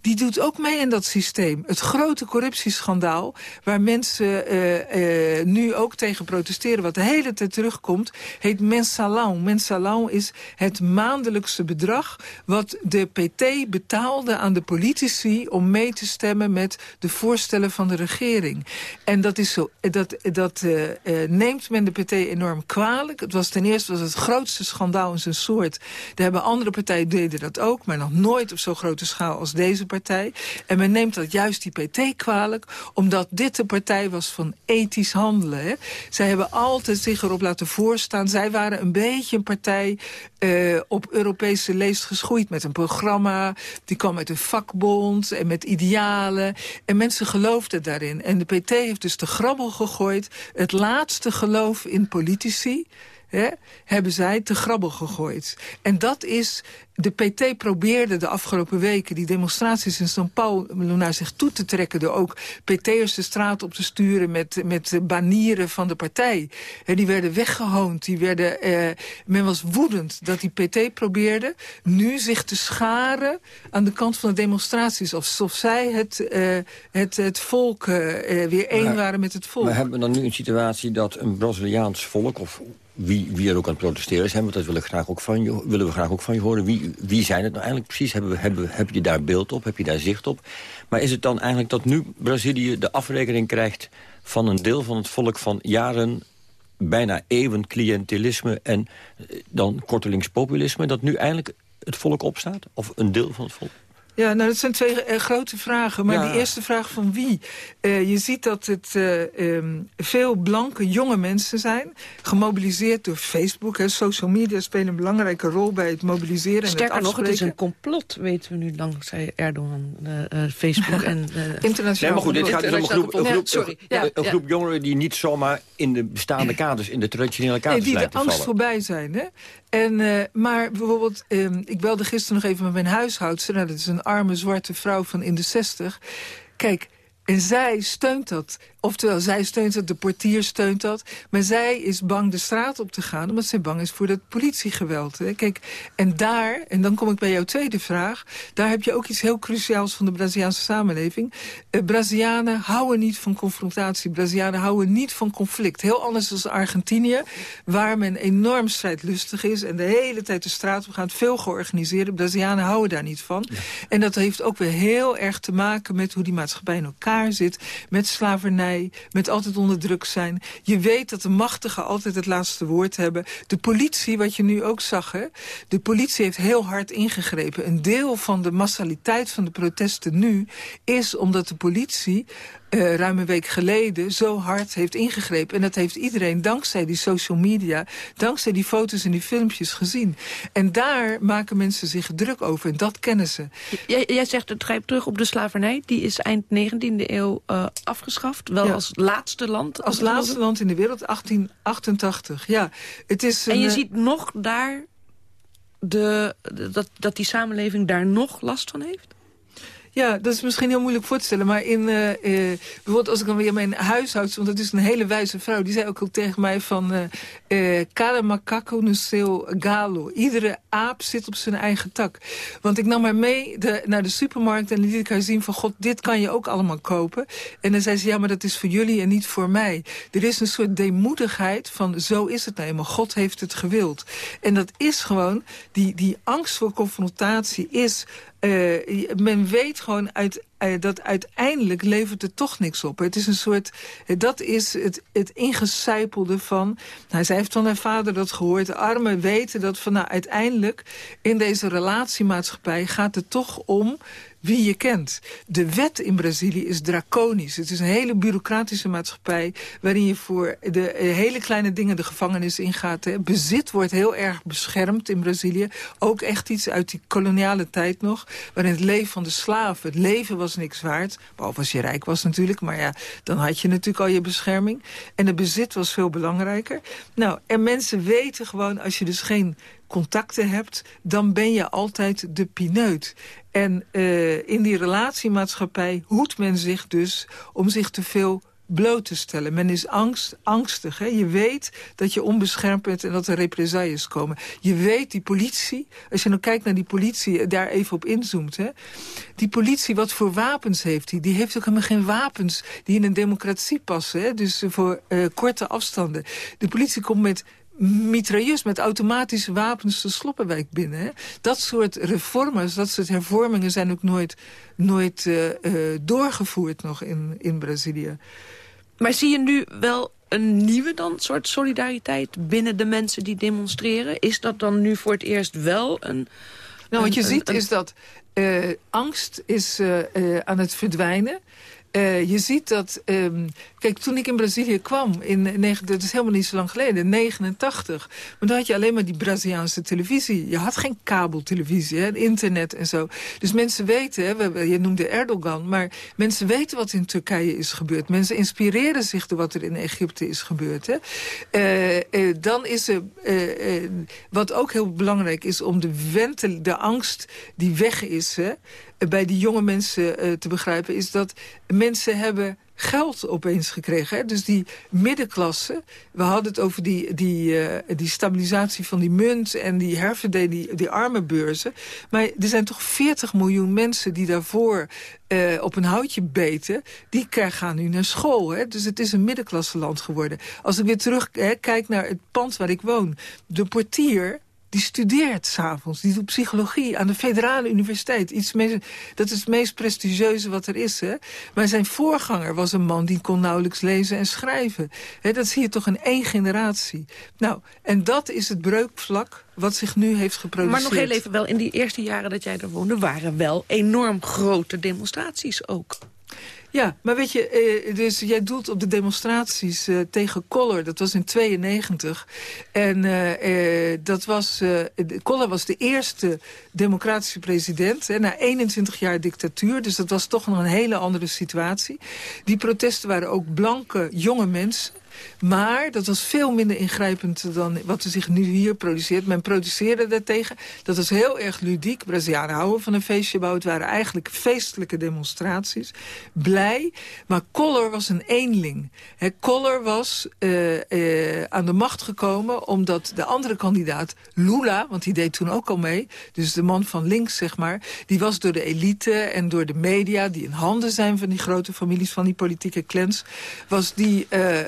die doet ook mee in dat systeem. Het grote corruptieschandaal, waar mensen uh, uh, nu ook tegen protesteren... wat de hele tijd terugkomt, heet mensalon. Mensalon is het maandelijkse bedrag... wat de PT betaalde aan de politici om mee te stemmen... met de voorstellen van de regering. En dat, is zo, dat, dat uh, neemt men de PT enorm kwalijk. Het was ten eerste was het grootste schandaal in zijn soort. Er hebben andere partijen deden dat ook, maar nog nooit op zo'n grote schaal als deze partij partij. En men neemt dat juist die PT kwalijk, omdat dit de partij was van ethisch handelen. Zij hebben altijd zich erop laten voorstaan. Zij waren een beetje een partij uh, op Europese leest geschoeid met een programma. Die kwam uit een vakbond en met idealen. En mensen geloofden daarin. En de PT heeft dus de grabbel gegooid. Het laatste geloof in politici hè, hebben zij te grabbel gegooid. En dat is... De PT probeerde de afgelopen weken die demonstraties in São Paulo naar zich toe te trekken... door ook PT'ers de straat op te sturen met, met banieren van de partij. Hè, die werden weggehoond. Die werden, eh, men was woedend dat die PT probeerde nu zich te scharen... aan de kant van de demonstraties. Alsof zij het, uh, het, het volk uh, weer één waren met het volk. Maar hebben we dan nu een situatie dat een Braziliaans volk... of wie, wie er ook aan het protesteren zijn, want dat willen, graag ook van je, willen we graag ook van je horen. Wie, wie zijn het nou eigenlijk precies? Hebben we, hebben, heb je daar beeld op? Heb je daar zicht op? Maar is het dan eigenlijk dat nu Brazilië de afrekening krijgt... van een deel van het volk van jaren bijna eeuwen cliëntelisme... en eh, dan kortelings populisme, dat nu eindelijk het volk opstaat? Of een deel van het volk? Ja, nou, dat zijn twee uh, grote vragen. Maar ja. die eerste vraag van wie? Uh, je ziet dat het uh, um, veel blanke, jonge mensen zijn. Gemobiliseerd door Facebook. Hè. Social media spelen een belangrijke rol bij het mobiliseren Sterker en het nog, het is een complot, weten we nu dankzij Erdogan. Facebook en... Internationaal. Nee, maar goed, dit gaat dus om een groep, een groep, sorry. Ja, een groep jongeren die niet zomaar in de bestaande kaders, in de traditionele kaders nee, die de angst voorbij zijn. Hè? En, uh, maar bijvoorbeeld, um, ik belde gisteren nog even met mijn huishoudster. Nou, dat is een arme zwarte vrouw van in de zestig. Kijk, en zij steunt dat. Oftewel, zij steunt dat, de portier steunt dat. Maar zij is bang de straat op te gaan... omdat zij bang is voor dat politiegeweld. Hè. Kijk, en daar, en dan kom ik bij jouw tweede vraag... daar heb je ook iets heel cruciaals van de Braziliaanse samenleving. Uh, Brazilianen houden niet van confrontatie. Brazilianen houden niet van conflict. Heel anders dan Argentinië, waar men enorm strijdlustig is... en de hele tijd de straat op gaat, veel georganiseerd. Brazilianen houden daar niet van. Ja. En dat heeft ook weer heel erg te maken met hoe die maatschappij in elkaar zit. Met slavernij met altijd onder druk zijn. Je weet dat de machtigen altijd het laatste woord hebben. De politie, wat je nu ook zag, hè? de politie heeft heel hard ingegrepen. Een deel van de massaliteit van de protesten nu is omdat de politie uh, ruim een week geleden zo hard heeft ingegrepen. En dat heeft iedereen dankzij die social media, dankzij die foto's en die filmpjes gezien. En daar maken mensen zich druk over en dat kennen ze. Jij, jij zegt, het grijpt terug op de slavernij. Die is eind 19e eeuw uh, afgeschaft, wel ja. als laatste land. Als laatste land in de wereld, 1888, ja. Het is en je een, ziet nog daar de, dat, dat die samenleving daar nog last van heeft? Ja, dat is misschien heel moeilijk voor te stellen. Maar in, uh, bijvoorbeeld als ik dan weer mijn huishoudster... want dat is een hele wijze vrouw... die zei ook al tegen mij van... Uh, cada macaco no seu galo. Iedere aap zit op zijn eigen tak. Want ik nam haar mee de, naar de supermarkt... en liet ik haar zien van... God, dit kan je ook allemaal kopen. En dan zei ze, ja, maar dat is voor jullie en niet voor mij. Er is een soort deemoedigheid van... zo is het nou eenmaal. God heeft het gewild. En dat is gewoon... die, die angst voor confrontatie is... Uh, men weet gewoon uit, dat uiteindelijk levert het toch niks op. Het is een soort, dat is het, het ingecijpelde van... Nou, zij heeft van haar vader dat gehoord. De armen weten dat van nou, uiteindelijk in deze relatiemaatschappij gaat het toch om wie je kent. De wet in Brazilië is draconisch. Het is een hele bureaucratische maatschappij... waarin je voor de hele kleine dingen de gevangenis ingaat. Bezit wordt heel erg beschermd in Brazilië. Ook echt iets uit die koloniale tijd nog. Waarin het leven van de slaven, het leven was niks waard. Behalve als je rijk was natuurlijk. Maar ja, dan had je natuurlijk al je bescherming. En het bezit was veel belangrijker. Nou, en mensen weten gewoon, als je dus geen contacten hebt, dan ben je altijd de pineut. En uh, in die relatiemaatschappij hoedt men zich dus om zich te veel bloot te stellen. Men is angst, angstig. Hè? Je weet dat je onbeschermd bent en dat er represailles komen. Je weet, die politie, als je nou kijkt naar die politie... daar even op inzoomt, hè? die politie, wat voor wapens heeft die? Die heeft ook helemaal geen wapens die in een democratie passen. Hè? Dus voor uh, korte afstanden. De politie komt met mitrailleurs met automatische wapens de Sloppenwijk binnen. Hè? Dat soort reformes, dat soort hervormingen zijn ook nooit, nooit uh, uh, doorgevoerd nog in, in Brazilië. Maar zie je nu wel een nieuwe dan soort solidariteit binnen de mensen die demonstreren? Is dat dan nu voor het eerst wel een... Nou, wat je ziet is dat uh, angst is aan het verdwijnen. Uh, je ziet dat... Um, kijk, toen ik in Brazilië kwam, in, dat is helemaal niet zo lang geleden, 89... maar dan had je alleen maar die Braziliaanse televisie. Je had geen kabeltelevisie, hè, internet en zo. Dus mensen weten, hè, we, je noemde Erdogan... maar mensen weten wat in Turkije is gebeurd. Mensen inspireren zich door wat er in Egypte is gebeurd. Hè. Uh, uh, dan is er... wat ook heel belangrijk is om de, de angst die weg is... Hè, bij die jonge mensen uh, te begrijpen... is dat mensen hebben geld opeens gekregen. Hè? Dus die middenklasse, we hadden het over die, die, uh, die stabilisatie van die munt... en die herverdeling, die, die arme beurzen. Maar er zijn toch 40 miljoen mensen die daarvoor op een houtje beten... die gaan nu naar school. Hè? Dus het is een middenklasseland geworden. Als ik weer terug hè, kijk naar het pand waar ik woon... de portier die studeert s'avonds. Die doet psychologie aan de Federale Universiteit. Iets dat is het meest prestigieuze wat er is. Hè? Maar zijn voorganger was een man die kon nauwelijks lezen en schrijven. Dat zie je toch in één generatie. Nou, en dat is het breukvlak wat zich nu heeft geproduceerd. Maar nog heel even wel, in die eerste jaren dat jij er woonde... waren wel enorm grote demonstraties ook. Ja, maar weet je, eh, dus jij doelt op de demonstraties eh, tegen Collor. Dat was in 92. En uh, dat was, Collor was de eerste democratische president. Hè, na 21 jaar dictatuur. Dus dat was toch nog een hele andere situatie. Die protesten waren ook blanke, jonge mensen. Maar dat was veel minder ingrijpend dan wat er zich nu hier produceert. Men produceerde daartegen. Dat was heel erg ludiek. Brazilianen houden van een feestje bouwen. Het waren eigenlijk feestelijke demonstraties. Blij. Maar Collor was een eenling. Collor was uh, uh, aan de macht gekomen omdat de andere kandidaat, Lula... want die deed toen ook al mee, dus de man van links, zeg maar... die was door de elite en door de media... die in handen zijn van die grote families, van die politieke clans... was die uh,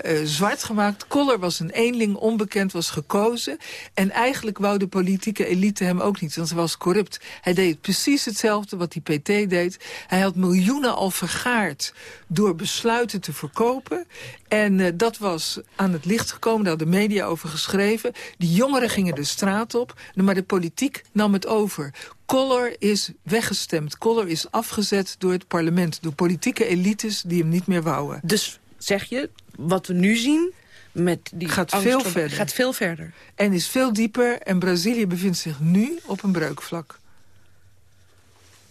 zwart gemaakt. Collor was een eenling, onbekend, was gekozen. En eigenlijk wou de politieke elite hem ook niet, want hij was corrupt. Hij deed precies hetzelfde wat die PT deed. Hij had miljoenen al vergaard door besluiten te verkopen. En uh, dat was aan het licht gekomen, daar hadden de media over geschreven. Die jongeren gingen de straat op, maar de politiek nam het over. Collor is weggestemd. Collor is afgezet door het parlement. Door politieke elites die hem niet meer wouden. Dus zeg je, wat we nu zien met die gaat veel verder. Gaat veel verder. En is veel dieper. En Brazilië bevindt zich nu op een breukvlak.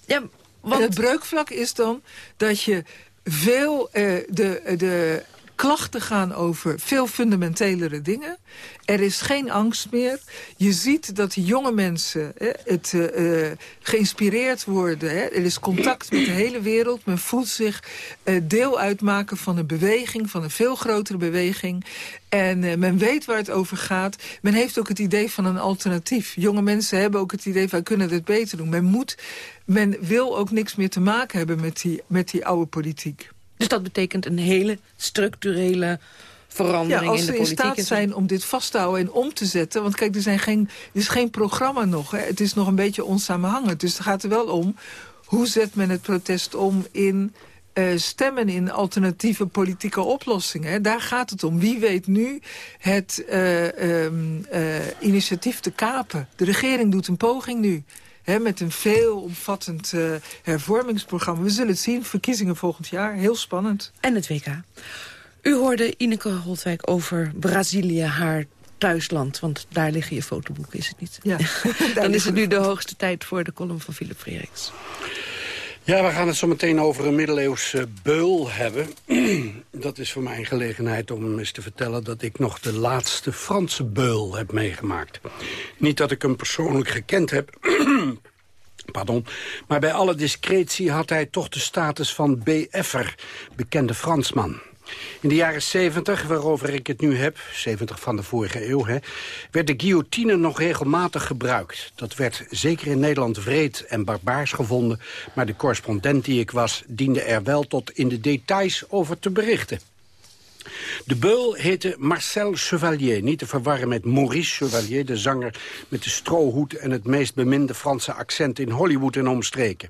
Ja, want... En het breukvlak is dan dat je veel uh, de, de klachten gaan over veel fundamentelere dingen. Er is geen angst meer. Je ziet dat jonge mensen hè, het, uh, geïnspireerd worden. Hè. Er is contact met de hele wereld. Men voelt zich uh, deel uitmaken van een beweging, van een veel grotere beweging. En men weet waar het over gaat. Men heeft ook het idee van een alternatief. Jonge mensen hebben ook het idee van, kunnen dit beter doen. Men, moet, men wil ook niks meer te maken hebben met die, met die oude politiek. Dus dat betekent een hele structurele verandering ja, als in de politiek. Als ze in staat zijn om dit vast te houden en om te zetten... want kijk, er, zijn geen, er is geen programma nog. Hè. Het is nog een beetje onsamenhangend. Dus het gaat er wel om, hoe zet men het protest om in... Uh, stemmen in alternatieve politieke oplossingen. Hè. Daar gaat het om. Wie weet nu het uh, um, uh, initiatief te kapen? De regering doet een poging nu met een veelomvattend uh, hervormingsprogramma. We zullen het zien, verkiezingen volgend jaar. Heel spannend. En het WK. U hoorde Ineke Holtwijk over Brazilië, haar thuisland. Want daar liggen je fotoboeken, is het niet? Ja. Dan is het nu de hoogste tijd voor de column van Philip Frederiks. Ja, we gaan het zo meteen over een middeleeuwse beul hebben. dat is voor mij een gelegenheid om eens te vertellen... dat ik nog de laatste Franse beul heb meegemaakt. Niet dat ik hem persoonlijk gekend heb... Pardon. Maar bij alle discretie had hij toch de status van BF'er, bekende Fransman. In de jaren 70, waarover ik het nu heb, 70 van de vorige eeuw... Hè, werd de guillotine nog regelmatig gebruikt. Dat werd zeker in Nederland wreed en barbaars gevonden... maar de correspondent die ik was diende er wel tot in de details over te berichten. De beul heette Marcel Chevalier, niet te verwarren met Maurice Chevalier... de zanger met de strohoed en het meest beminde Franse accent in Hollywood en omstreken.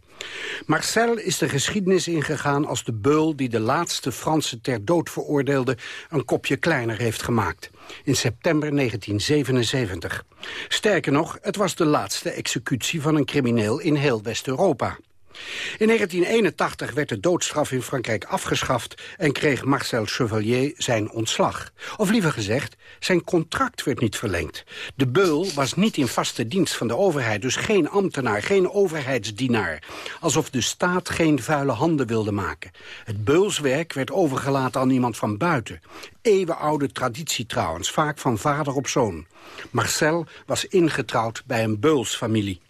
Marcel is de geschiedenis ingegaan als de beul... die de laatste Franse ter dood veroordeelde een kopje kleiner heeft gemaakt. In september 1977. Sterker nog, het was de laatste executie van een crimineel in heel West-Europa. In 1981 werd de doodstraf in Frankrijk afgeschaft... en kreeg Marcel Chevalier zijn ontslag. Of liever gezegd, zijn contract werd niet verlengd. De beul was niet in vaste dienst van de overheid... dus geen ambtenaar, geen overheidsdienaar. Alsof de staat geen vuile handen wilde maken. Het beulswerk werd overgelaten aan iemand van buiten. Eeuwenoude traditie trouwens, vaak van vader op zoon. Marcel was ingetrouwd bij een beulsfamilie.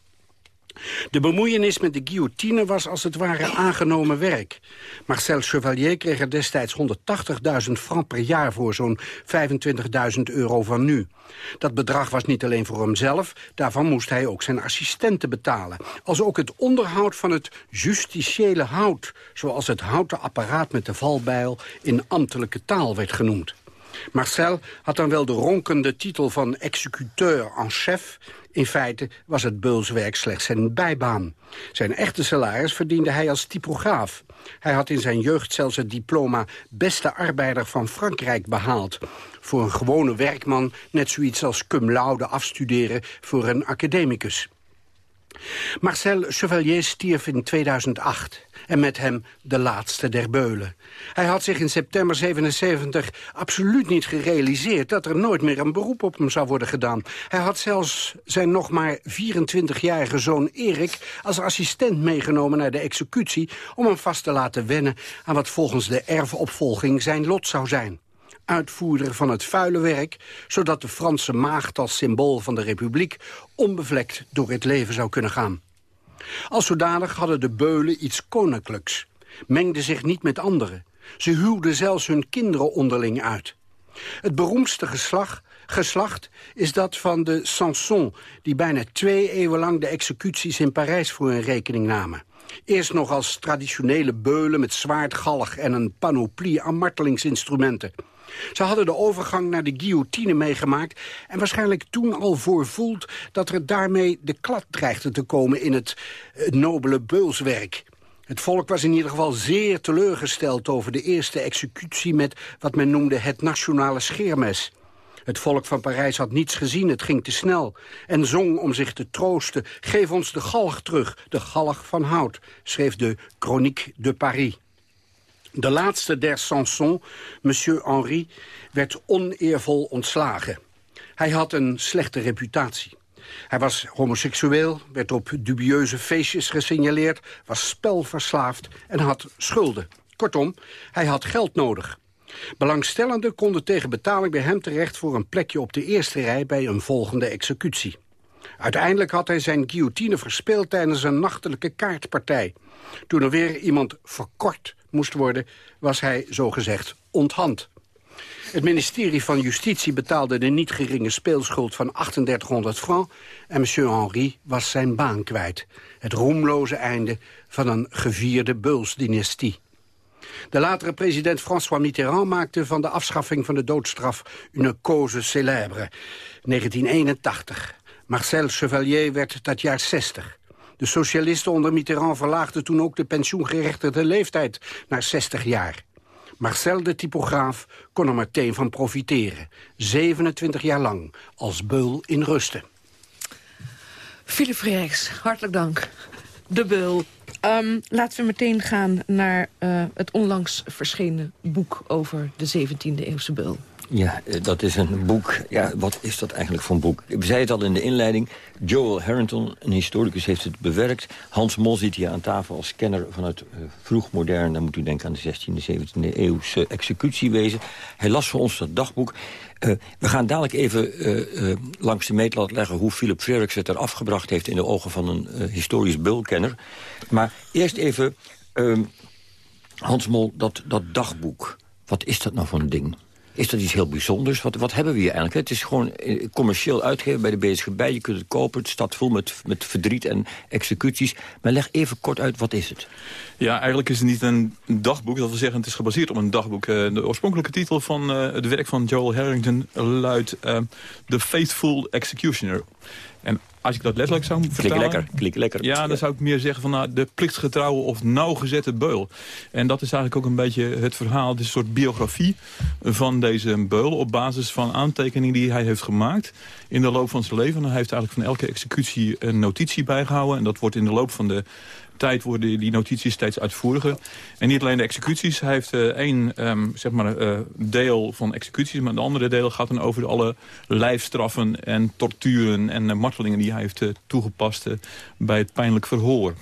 De bemoeienis met de guillotine was als het ware aangenomen werk. Marcel Chevalier kreeg er destijds 180.000 francs per jaar voor zo'n 25.000 euro van nu. Dat bedrag was niet alleen voor hemzelf, daarvan moest hij ook zijn assistenten betalen. Als ook het onderhoud van het justitiële hout, zoals het houten apparaat met de valbijl in ambtelijke taal werd genoemd. Marcel had dan wel de ronkende titel van executeur en chef... In feite was het beulswerk slechts zijn bijbaan. Zijn echte salaris verdiende hij als typograaf. Hij had in zijn jeugd zelfs het diploma beste arbeider van Frankrijk behaald. Voor een gewone werkman net zoiets als cum laude afstuderen voor een academicus. Marcel Chevalier stierf in 2008 en met hem de laatste der beulen. Hij had zich in september 77 absoluut niet gerealiseerd... dat er nooit meer een beroep op hem zou worden gedaan. Hij had zelfs zijn nog maar 24-jarige zoon Erik... als assistent meegenomen naar de executie... om hem vast te laten wennen aan wat volgens de erfopvolging zijn lot zou zijn uitvoerder van het vuile werk... zodat de Franse maagd als symbool van de republiek... onbevlekt door het leven zou kunnen gaan. Als zodanig hadden de beulen iets koninklijks. Mengden zich niet met anderen. Ze huwden zelfs hun kinderen onderling uit. Het beroemdste geslacht, geslacht is dat van de Sanson... die bijna twee eeuwen lang de executies in Parijs voor hun rekening namen. Eerst nog als traditionele beulen met zwaard, galg en een panoplie aan martelingsinstrumenten. Ze hadden de overgang naar de guillotine meegemaakt... en waarschijnlijk toen al voorvoeld dat er daarmee de klad dreigde te komen... in het, het nobele beulswerk. Het volk was in ieder geval zeer teleurgesteld over de eerste executie... met wat men noemde het nationale scheermes. Het volk van Parijs had niets gezien, het ging te snel. En zong om zich te troosten, geef ons de galg terug, de galg van hout... schreef de Chronique de Paris. De laatste der Sanson, Monsieur Henri, werd oneervol ontslagen. Hij had een slechte reputatie. Hij was homoseksueel, werd op dubieuze feestjes gesignaleerd... was spelverslaafd en had schulden. Kortom, hij had geld nodig. Belangstellenden konden tegen betaling bij hem terecht... voor een plekje op de eerste rij bij een volgende executie. Uiteindelijk had hij zijn guillotine verspeeld tijdens een nachtelijke kaartpartij. Toen er weer iemand verkort moest worden, was hij zogezegd onthand. Het ministerie van Justitie betaalde de niet geringe speelschuld van 3800 francs... en monsieur Henri was zijn baan kwijt. Het roemloze einde van een gevierde Beuls-dynastie. De latere president François Mitterrand maakte van de afschaffing van de doodstraf... une cause célèbre. 1981. Marcel Chevalier werd dat jaar 60. De socialisten onder Mitterrand verlaagden toen ook de pensioengerechtigde leeftijd naar 60 jaar. Marcel de typograaf kon er meteen van profiteren. 27 jaar lang, als beul in rusten. Philip Reeks, hartelijk dank. De beul. Um, laten we meteen gaan naar uh, het onlangs verschenen boek over de 17e eeuwse beul. Ja, eh, dat is een boek. Ja, wat is dat eigenlijk voor een boek? Ik zei het al in de inleiding. Joel Harrington, een historicus, heeft het bewerkt. Hans Mol zit hier aan tafel als kenner van het uh, vroeg modern... dan moet u denken aan de 16e, 17e eeuwse executiewezen. Hij las voor ons dat dagboek. Uh, we gaan dadelijk even langs de meetlat leggen... hoe Philip Frerichs het er afgebracht heeft... in de ogen van een historisch bulkenner. Maar eerst even, ehm, Hans Mol, dat, dat dagboek... Wat is dat nou voor een ding? Is dat iets heel bijzonders? Wat, wat hebben we hier eigenlijk? Het is gewoon eh, commercieel uitgeven bij de bij. Je kunt het kopen, het staat vol met, met verdriet en executies. Maar leg even kort uit, wat is het? Ja, eigenlijk is het niet een dagboek. Dat wil zeggen, het is gebaseerd op een dagboek. Eh, de oorspronkelijke titel van uh, het werk van Joel Harrington luidt... Uh, The Faithful Executioner. En als ik dat letterlijk zou vertalen... Klik lekker, klik lekker. Ja, dan zou ik meer zeggen van nou, de plichtsgetrouwe of nauwgezette beul. En dat is eigenlijk ook een beetje het verhaal. Het is een soort biografie van deze beul... op basis van aantekeningen die hij heeft gemaakt in de loop van zijn leven. En hij heeft eigenlijk van elke executie een notitie bijgehouden. En dat wordt in de loop van de tijd worden die notities steeds uitvoeriger. En niet alleen de executies. Hij heeft uh, één um, zeg maar, uh, deel van executies... maar het andere deel gaat dan over alle lijfstraffen en torturen... en uh, martelingen die hij heeft toegepast bij het pijnlijk verhoor.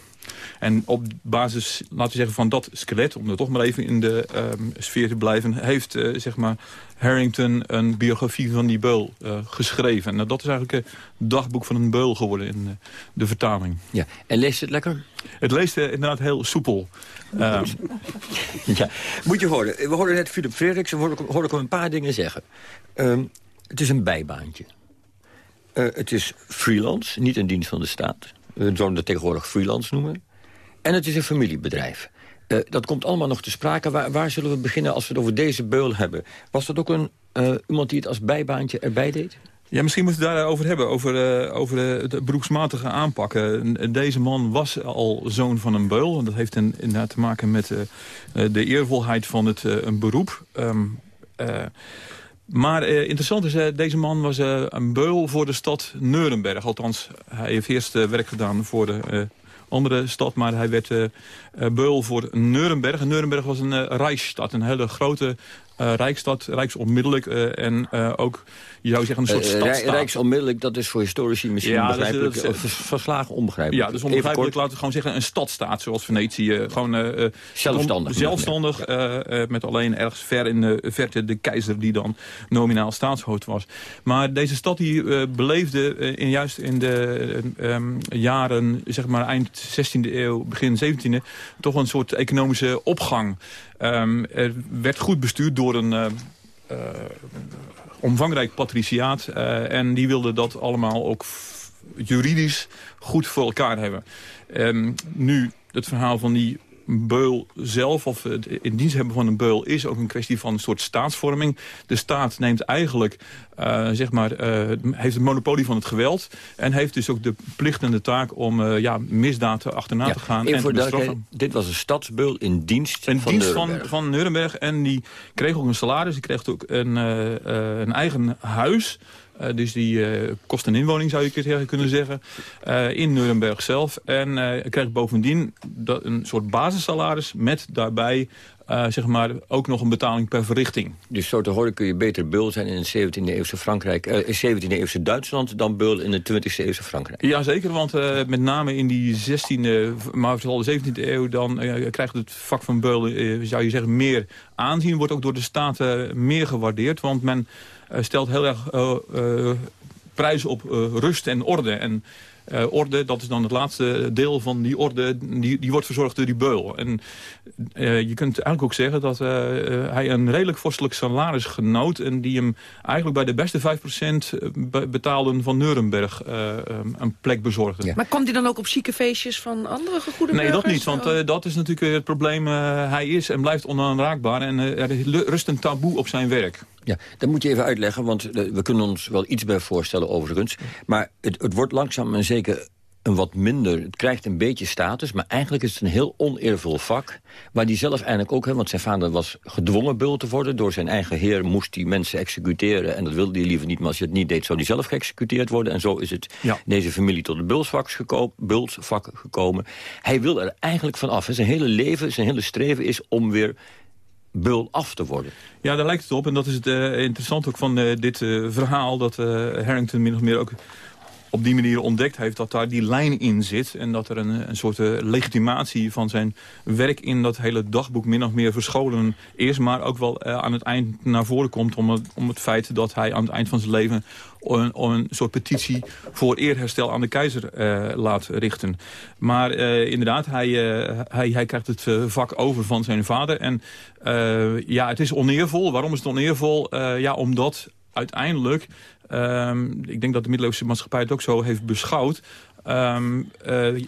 En op basis, laten we zeggen, van dat skelet... om er toch maar even in de um, sfeer te blijven... heeft uh, zeg maar Harrington een biografie van die beul uh, geschreven. En nou, dat is eigenlijk het dagboek van een beul geworden in uh, de vertaling. Ja, en leest het lekker? Het leest inderdaad heel soepel. ja, moet je horen. We hoorden net Philip Frederiks, hoorde, hoorde ik hem een paar dingen zeggen. Um, het is een bijbaantje. het is freelance, niet in dienst van de staat. We zouden dat tegenwoordig freelance noemen. En het is een familiebedrijf. Uh, dat komt allemaal nog te sprake. Waar, waar, zullen we beginnen als we het over deze beul hebben? Was dat ook een, uh, iemand die het als bijbaantje erbij deed? Ja, misschien moeten we het daarover hebben, over, over het beroepsmatige aanpakken. Deze man was al zoon van een beul. Dat heeft inderdaad te maken met de eervolheid van het een beroep. Um, maar uh, interessant is, uh, deze man was uh, een beul voor de stad Nuremberg. Althans, hij heeft eerst werk gedaan voor de andere stad. Maar hij werd beul voor Nuremberg. En Nuremberg was een Rijksstad, een hele grote uh, Rijksstad, Rijksonmiddellijk uh, en uh, ook, je zou zeggen, een soort stadstaat. Rijksonmiddellijk, dat is voor historici misschien ja, begrijpelijk, of verslagen onbegrijpelijk. Ja, dus onbegrijpelijk, laten we gewoon zeggen, een stadstaat zoals Venetië. Gewoon zelfstandig. Zelfstandig, met alleen ergens ver in de verte de keizer die dan nominaal staatshoofd was. Maar deze stad die beleefde in, juist in de um, jaren, zeg maar eind 16e eeuw, begin 17e, toch een soort economische opgang. Um, er werd goed bestuurd door een uh, uh, omvangrijk patriciaat. Uh, en die wilde dat allemaal ook juridisch goed voor elkaar hebben. Um, nu, het verhaal van die beul zelf, of het in dienst hebben van een beul... is ook een kwestie van een soort staatsvorming. De staat neemt eigenlijk, uh, zeg maar, uh, heeft het monopolie van het geweld... en heeft dus ook de plicht en de taak om uh, ja, misdaden achterna ja, te gaan en te bestraffen. Dit was een stadsbeul in dienst in van dienst Nuremberg. Van, van Nuremberg. En die kreeg ook een salaris, die kreeg ook een, een eigen huis... Uh, dus die uh, kost een inwoning, zou je kunnen zeggen, uh, in Nuremberg zelf. En krijgt bovendien dat een soort basissalaris met daarbij zeg maar ook nog een betaling per verrichting. Dus zo te horen kun je beter beul zijn in het 17e-eeuwse Frankrijk, in 17e-eeuwse Duitsland dan beul in het 20e-eeuwse Frankrijk. Jazeker, want met name in die 16e, maar vooral de 17e eeuw, dan krijgt het vak van beul, zou je zeggen, meer aanzien. Wordt ook door de staten meer gewaardeerd, want men stelt heel erg uh, uh, prijs op rust en orde. En orde, dat is dan het laatste deel van die orde, die, die wordt verzorgd door die beul. En je kunt eigenlijk ook zeggen dat hij een redelijk vorstelijk salaris genoot... en die hem eigenlijk bij de beste 5% be betaalden van Nuremberg een plek bezorgde. Ja. Maar komt hij dan ook op zieke feestjes van andere goede Nee, dat niet, want dat is natuurlijk het probleem. hij is en blijft onaanraakbaar en er rust een taboe op zijn werk. Ja, dat moet je even uitleggen, want we kunnen ons wel iets bij voorstellen overigens. Maar het, het wordt langzaam en zeker een wat minder... Het krijgt een beetje status, maar eigenlijk is het een heel oneervol vak... waar die zelf eigenlijk ook, hè, want zijn vader was gedwongen bul te worden... door zijn eigen heer moest hij mensen executeren... en dat wilde hij liever niet, maar als hij het niet deed... zou hij zelf geëxecuteerd worden. En zo is het ja. deze familie tot het bulsvak, geko bulsvak gekomen. Hij wil er eigenlijk van af. Hè. Zijn hele leven, zijn hele streven is om weer bul af te worden. Ja, daar lijkt het op. En dat is het uh, interessant ook van uh, dit uh, verhaal... dat Harrington min of meer ook op die manier ontdekt heeft dat daar die lijn in zit. En dat er een, een soort legitimatie van zijn werk in dat hele dagboek min of meer verscholen is. Maar ook wel aan het eind naar voren komt om het, om het feit dat hij aan het eind van zijn leven een, een soort petitie voor eerherstel aan de keizer uh, laat richten. Maar inderdaad, hij, hij, hij krijgt het vak over van zijn vader. En ja, het is oneervol. Waarom is het oneervol? ja, omdat uiteindelijk, ehm, ik denk dat de middeleeuwse maatschappij het ook zo heeft beschouwd... Um,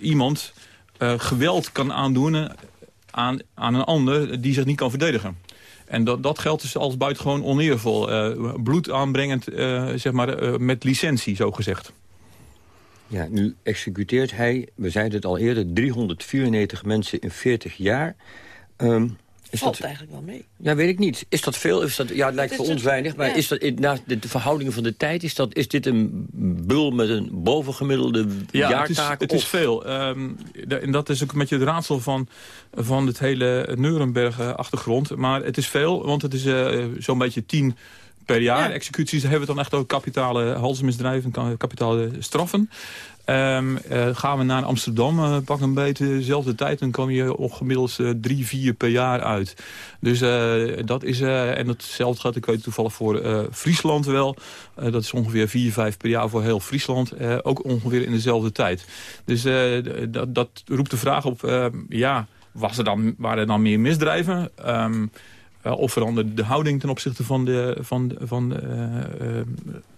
iemand geweld kan aandoen aan, aan een ander die zich niet kan verdedigen. En dat, dat geldt dus als buitengewoon oneervol. Bloed aanbrengend, zeg maar, met licentie, zo gezegd. Ja, nu executeert hij, we zeiden het al eerder, 394 mensen in 40 jaar. Um, is Valt dat, eigenlijk wel mee. Ja, weet ik niet. Is dat veel? Is dat, ja, het lijkt voor ons weinig. Maar is dat, na de, de verhoudingen van de tijd... Is, dat, is dit een bul met een bovengemiddelde ja, jaartaak? Het is, het is veel. Um, en dat is ook een beetje het raadsel van, van het hele Nuremberg-achtergrond. Maar het is veel, want het is uh, zo'n beetje tien per jaar. Executies hebben we dan echt ook kapitale halsmisdrijven, kapitale straffen. Um, uh, gaan we naar Amsterdam, uh, pak een beetje dezelfde tijd... dan kom je ongemiddeld uh, drie, vier per jaar uit. Dus dat is... en hetzelfde gaat, ik weet toevallig voor Friesland wel. dat is ongeveer vier, vijf per jaar voor heel Friesland. ook ongeveer in dezelfde tijd. Dus dat, dat roept de vraag op... ja, was er dan, waren er dan meer misdrijven? Uh, of veranderde de houding ten opzichte van de, van, van uh,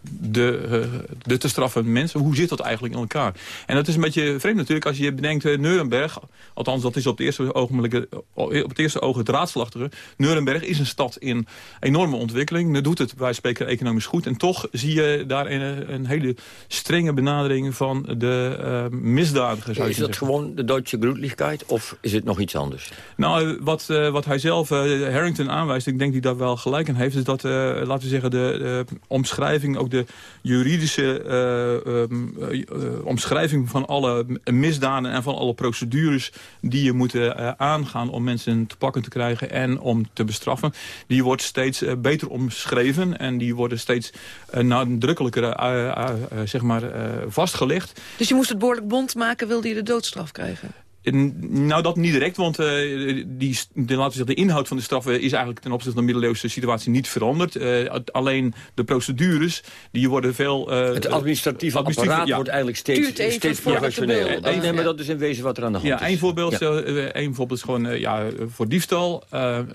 de, uh, de te straffen mensen. Hoe zit dat eigenlijk in elkaar? En dat is een beetje vreemd natuurlijk als je bedenkt uh, Nuremberg. Althans, dat is op, het eerste ogenblik, op het eerste oog het raadslachtige. Nuremberg is een stad in enorme ontwikkeling. Dat doet het, wij spreken, economisch goed. En toch zie je daar een, een hele strenge benadering van de uh, misdadigers. Is dat gewoon de Duitse Gründlichkeit of is het nog iets anders? Nou, wat, wat hij zelf, Harrington, aanwijst, ik denk die daar wel gelijk aan heeft... is dat, laten we zeggen, de omschrijving... ook de juridische uh, um, uh, omschrijving van alle misdaden... en van alle procedures die je moet uh, aangaan om mensen te pakken te krijgen... en om te bestraffen, die wordt steeds beter omschreven... en die worden steeds nadrukkelijker zeg maar, vastgelegd. Dus je moest het behoorlijk bond maken, wilde je de doodstraf krijgen? Nou, dat niet direct, want uh, die, de, laten we zeggen, de inhoud van de straffen is eigenlijk ten opzichte van de middeleeuwse situatie niet veranderd. Uh, alleen de procedures, die worden veel... Uh, het administratieve apparaat ja. wordt eigenlijk steeds, steeds professioneel. Dat, nee, maar dat is in wezen wat er aan de hand ja, is. Een voorbeeld, ja. een voorbeeld is gewoon ja, voor diefstal.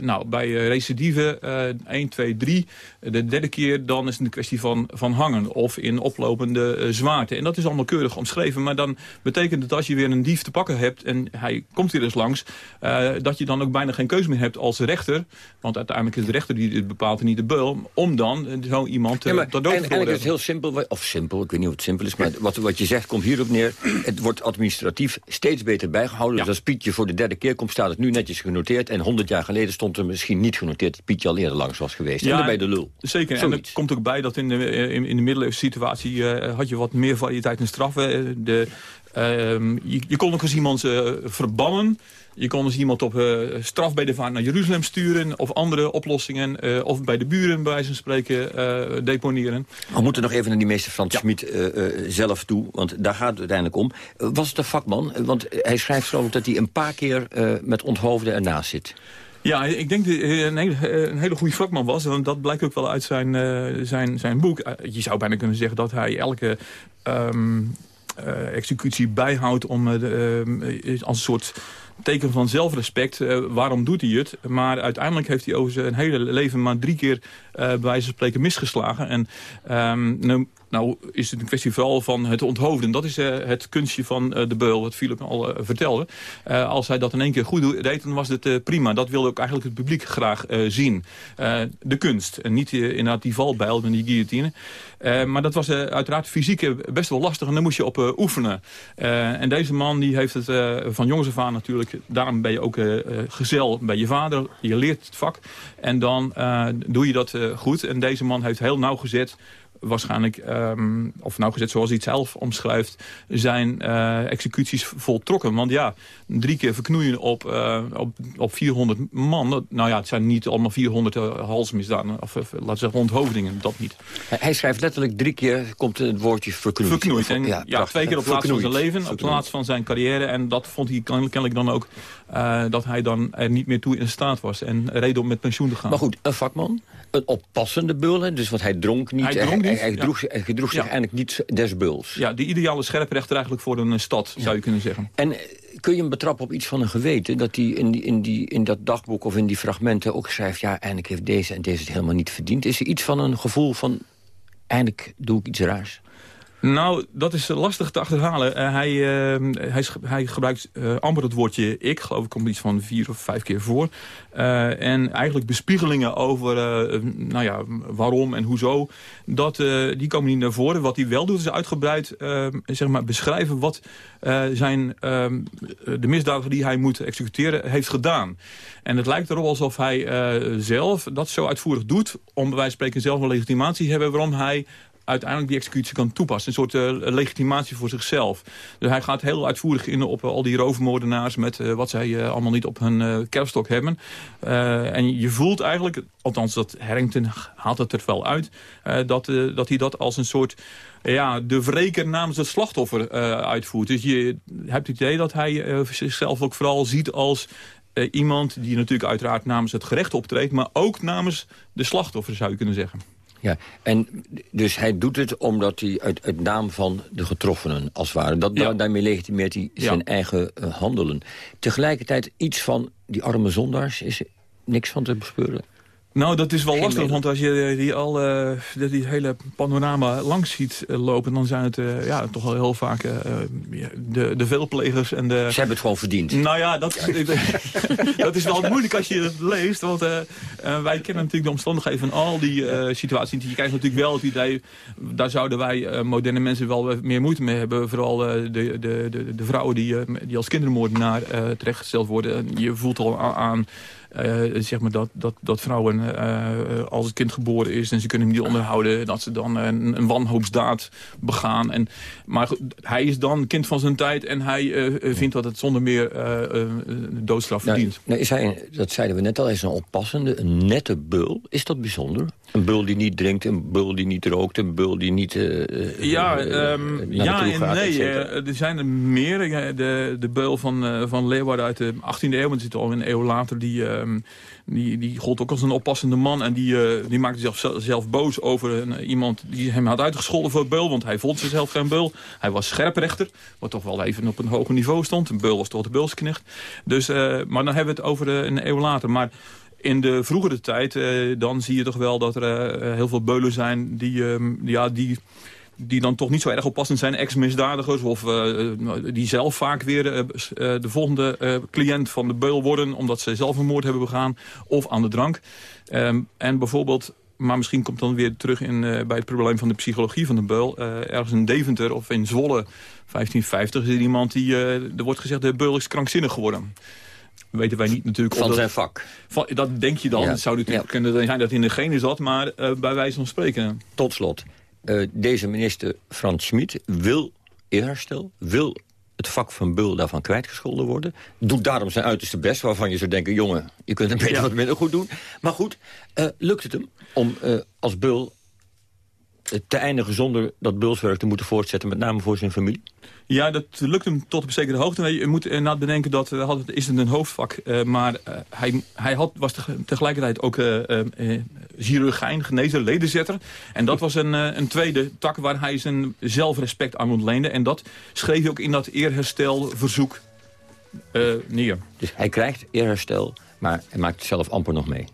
nou, bij recidive 1, 2, 3, de derde keer, dan is het een kwestie van, van hangen of in oplopende zwaarte. En dat is allemaal keurig omschreven, maar dan betekent het als je weer een dief te pakken hebt en hij komt hier eens langs... Uh, dat je dan ook bijna geen keuze meer hebt als rechter. Want uiteindelijk is de rechter die het bepaalt en niet de beul... om dan eh, zo iemand uh, ja, dood te Eigenlijk is het heel simpel, of simpel, ik weet niet of het simpel is... maar wat, wat je zegt komt hierop neer. Het wordt administratief steeds beter bijgehouden. Dus als Pietje voor de derde keer komt, staat het nu netjes genoteerd. En honderd jaar geleden stond er misschien niet genoteerd... dat Pietje al eerder langs was geweest. Ja, en daarbij de lul. Zeker, en er komt ook bij dat in de, in, in de middeleeuwse situatie... had je wat meer variëteit in straffen. De Ehm, je, je, kon ook eens iemand uh, verbannen. Je kon eens iemand op uh, straf bij de vaart naar Jeruzalem sturen... of andere oplossingen, uh, of bij de buren bij wijze van spreken deponeren. We moeten nog even naar die meester Frans ja. Schmid zelf toe, want daar gaat het uiteindelijk om. was het een vakman? Want hij schrijft geloof dat hij een paar keer met onthoofden ernaast zit. Ja, ik denk dat hij een hele, een hele goede vakman was. Want dat blijkt ook wel uit zijn, zijn, zijn boek. je zou bijna kunnen zeggen dat hij elke... Um, uh, executie bijhoudt om, uh, uh, als een soort teken van zelfrespect. waarom doet hij het? Maar uiteindelijk heeft hij over zijn hele leven maar drie keer bij wijze van spreken misgeslagen. En um, nou, nou is het een kwestie vooral van het onthoofden. Dat is uh, het kunstje van uh, de beul, wat Philip al uh, vertelde. als hij dat in één keer goed deed, dan was het prima. Dat wilde ook eigenlijk het publiek graag zien. de kunst. En niet inderdaad die valbijl met die guillotine. maar dat was uiteraard fysiek best wel lastig. En daar moest je op oefenen. en deze man die heeft het van jongens af aan natuurlijk... Daarom ben je ook gezel bij je vader. Je leert het vak. En dan doe je dat goed. En deze man heeft heel nauwgezet waarschijnlijk, um, of nou gezet zoals hij het zelf omschrijft, zijn uh, executies voltrokken. Want ja, drie keer verknoeien op, uh, op, op 400 man, nou ja, het zijn niet allemaal 400 uh, halsmisdaden, of laten we zeggen onthoofdingen, dat niet. Hij schrijft letterlijk drie keer, komt het woordje verknoeid. Verknoeid, en, ja, ja twee keer op plaats van zijn leven, op plaats van zijn carrière. En dat vond hij kennelijk dan ook, dat hij dan er niet meer toe in staat was. En reden om met pensioen te gaan. Maar goed, een vakman, een oppassende bul, dus wat hij dronk niet. Hij, dronk niet, hij, hij, droeg, hij gedroeg zich eigenlijk niet des buls. Ja, de ideale scherprechter eigenlijk voor een stad, zou je kunnen zeggen. En eh, kun je hem betrappen op iets van een geweten? Dat hij in, die, in, die, in dat dagboek of in die fragmenten ook schrijft... ja, eigenlijk heeft deze en deze het helemaal niet verdiend. Is er iets van een gevoel van... eindelijk doe ik iets raars? Nou, dat is lastig te achterhalen. Uh, hij, uh, hij, hij, gebruikt uh, amper het woordje ik, geloof ik, komt iets van vier of vijf keer voor. en eigenlijk bespiegelingen over nou ja, waarom en hoezo, dat, die komen niet naar voren. Wat hij wel doet is uitgebreid zeg maar beschrijven wat zijn, de misdadiger die hij moet executeren heeft gedaan. En het lijkt erop alsof hij zelf dat zo uitvoerig doet, om bij wijze van spreken zelf een legitimatie te hebben waarom hij uiteindelijk die executie kan toepassen. Een soort uh, legitimatie voor zichzelf. Dus hij gaat heel uitvoerig in op al die roofmoordenaars... met uh, wat zij allemaal niet op hun kerststok hebben. en je voelt eigenlijk, althans dat Harrington haalt het er wel uit... dat, dat hij dat als een soort ja, de wreker namens het slachtoffer uitvoert. Dus je hebt het idee dat hij zichzelf ook vooral ziet als... iemand die natuurlijk uiteraard namens het gerecht optreedt... maar ook namens de slachtoffer, zou je kunnen zeggen. Ja, en dus hij doet het omdat hij uit, uit naam van de getroffenen, als het ware. Dat, ja. Daarmee legitimeert hij zijn eigen uh, handelen. Tegelijkertijd iets van die arme zondaars is niks van te bespeuren. Nou, dat is wel lastig, want als je die, al, uh, die hele panorama langs ziet uh, lopen... dan zijn het uh, ja, toch wel heel vaak de, de veelplegers en de... Ze hebben het gewoon verdiend. Nou ja, dat, dat is wel moeilijk als je het leest. Want wij kennen natuurlijk de omstandigheden van al die situaties. Je krijgt natuurlijk wel het idee... daar zouden wij moderne mensen wel meer moeite mee hebben. Vooral de, de, de, de vrouwen die, die als kindermoordenaar terechtgesteld worden. Je voelt al aan uh, zeg maar dat, dat, dat vrouwen, uh, als het kind geboren is... en ze kunnen hem niet onderhouden... dat ze dan een, een wanhoopsdaad begaan. En, maar hij is dan kind van zijn tijd... en hij uh, vindt dat het zonder meer doodstraf verdient. Nou, is hij, dat zeiden we net al, hij is een oppassende, een nette bul. Is dat bijzonder? Een bul die niet drinkt, een bul die niet rookt... een bul die niet Ja, um, ja en nee. er zijn er meer. De, de beul van, van Leeuwarden uit de 18e eeuw... want zit al een eeuw later... die Ehm, die, die gold ook als een oppassende man. En die, uh, die maakte zichzelf zelf boos over een, iemand die hem had uitgescholden voor beul. Want hij vond zichzelf geen beul. Hij was scherprechter, wat toch wel even op een hoger niveau stond. Een beul was toch de beulsknecht. Dus, uh, maar dan hebben we het over uh, een eeuw later. Maar in de vroegere tijd, dan zie je toch wel dat er heel veel beulen zijn die, ehm, ja, die die dan toch niet zo erg oppassend zijn, ex-misdadigers... of uh, die zelf vaak weer de volgende cliënt van de beul worden... omdat ze zelf een moord hebben begaan, of aan de drank. Um, en bijvoorbeeld maar misschien komt dan weer terug in, bij het probleem van de psychologie van de beul. Ergens in Deventer of in Zwolle, 1550, is er iemand die, er wordt gezegd, de beul is krankzinnig geworden. Weten wij niet natuurlijk. Van zijn vak. Van, dat denk je dan. Ja. Het zou natuurlijk ja. kunnen zijn dat in de gene zat, maar bij wijze van spreken. Tot slot, uh, deze minister Frans Schmid wil eerherstel, wil het vak van Bul daarvan kwijtgescholden worden. Doet daarom zijn uiterste best, waarvan je zou denken... jongen, je kunt het beter ja. wat minder goed doen. Maar goed, uh, lukt het hem om als Bul te eindigen zonder dat Bulswerk te moeten voortzetten... met name voor zijn familie? Ja, dat lukt hem tot op zekere hoogte. Je moet inderdaad bedenken dat uh, had, is het een hoofdvak. Uh, maar uh, hij, hij had, was tegelijkertijd ook chirurgijn, genezer, ledenzetter. En dat was een, een tweede tak waar hij zijn zelfrespect aan ontleende. En dat schreef hij ook in dat eerherstelverzoek neer. Dus hij krijgt eerherstel, maar hij maakt zelf amper nog mee.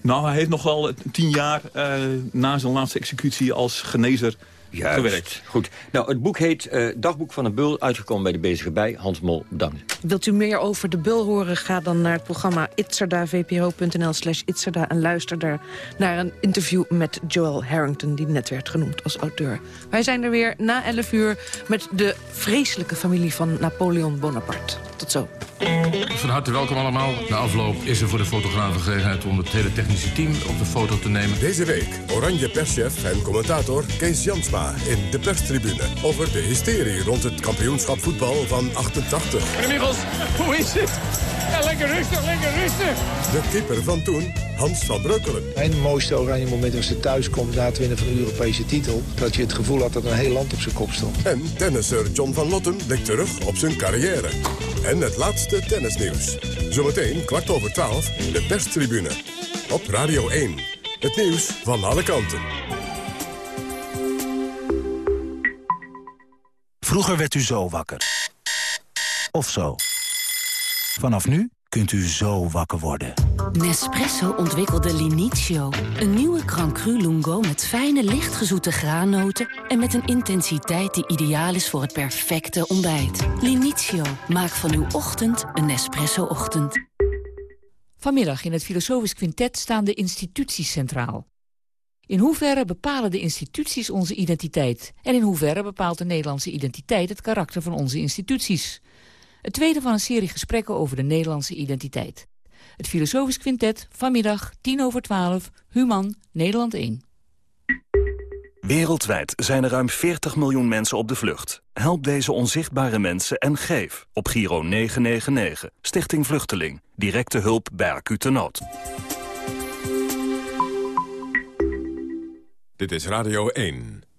Nou, hij heeft nog wel tien jaar uh, na zijn laatste executie als genezer Juist. gewerkt. Goed. Nou, het boek heet uh, Dagboek van een Bul, uitgekomen bij de Bezige Bij. Hans Mol, bedankt. Wilt u meer over de Bul horen? Ga dan naar het programma itzerda.vpro.nl slash itzerda... en luister daar naar een interview met Joel Harrington... die net werd genoemd als auteur. Wij zijn er weer na 11 uur met de vreselijke familie van Napoleon Bonaparte. Tot zo. Van harte welkom allemaal. Na afloop is er voor de fotograaf een gelegenheid om het hele technische team op de foto te nemen. Deze week oranje perschef en commentator Kees Jansma in de perstribune. Over de hysterie rond het kampioenschap voetbal van 88. Inmiddels, hoe is het? Ja, lekker rustig, lekker rustig. De keeper van toen, Hans van Breukelen. Mijn mooiste oranje moment was ze thuis komt na het winnen van de Europese titel. Dat je het gevoel had dat een heel land op zijn kop stond. En tennisser John van Lotten blikt terug op zijn carrière. En het laatste tennisnieuws. Zometeen kwart over twaalf, de perstribune. Op Radio 1. Het nieuws van alle kanten. Vroeger werd u zo wakker. Of zo. Vanaf nu kunt u zo wakker worden. Nespresso ontwikkelde Linizio. Een nieuwe Cru Lungo met fijne, lichtgezoete graannoten... en met een intensiteit die ideaal is voor het perfecte ontbijt. Linizio, maak van uw ochtend een Nespresso-ochtend. Vanmiddag in het Filosofisch Quintet staan de instituties centraal. In hoeverre bepalen de instituties onze identiteit? En in hoeverre bepaalt de Nederlandse identiteit het karakter van onze instituties? Het tweede van een serie gesprekken over de Nederlandse identiteit. Het Filosofisch Quintet, vanmiddag, 10 over 12, Human, Nederland 1. Wereldwijd zijn er ruim 40 miljoen mensen op de vlucht. Help deze onzichtbare mensen en geef op Giro 999. Stichting Vluchteling. Directe hulp bij acute nood. Dit is Radio 1.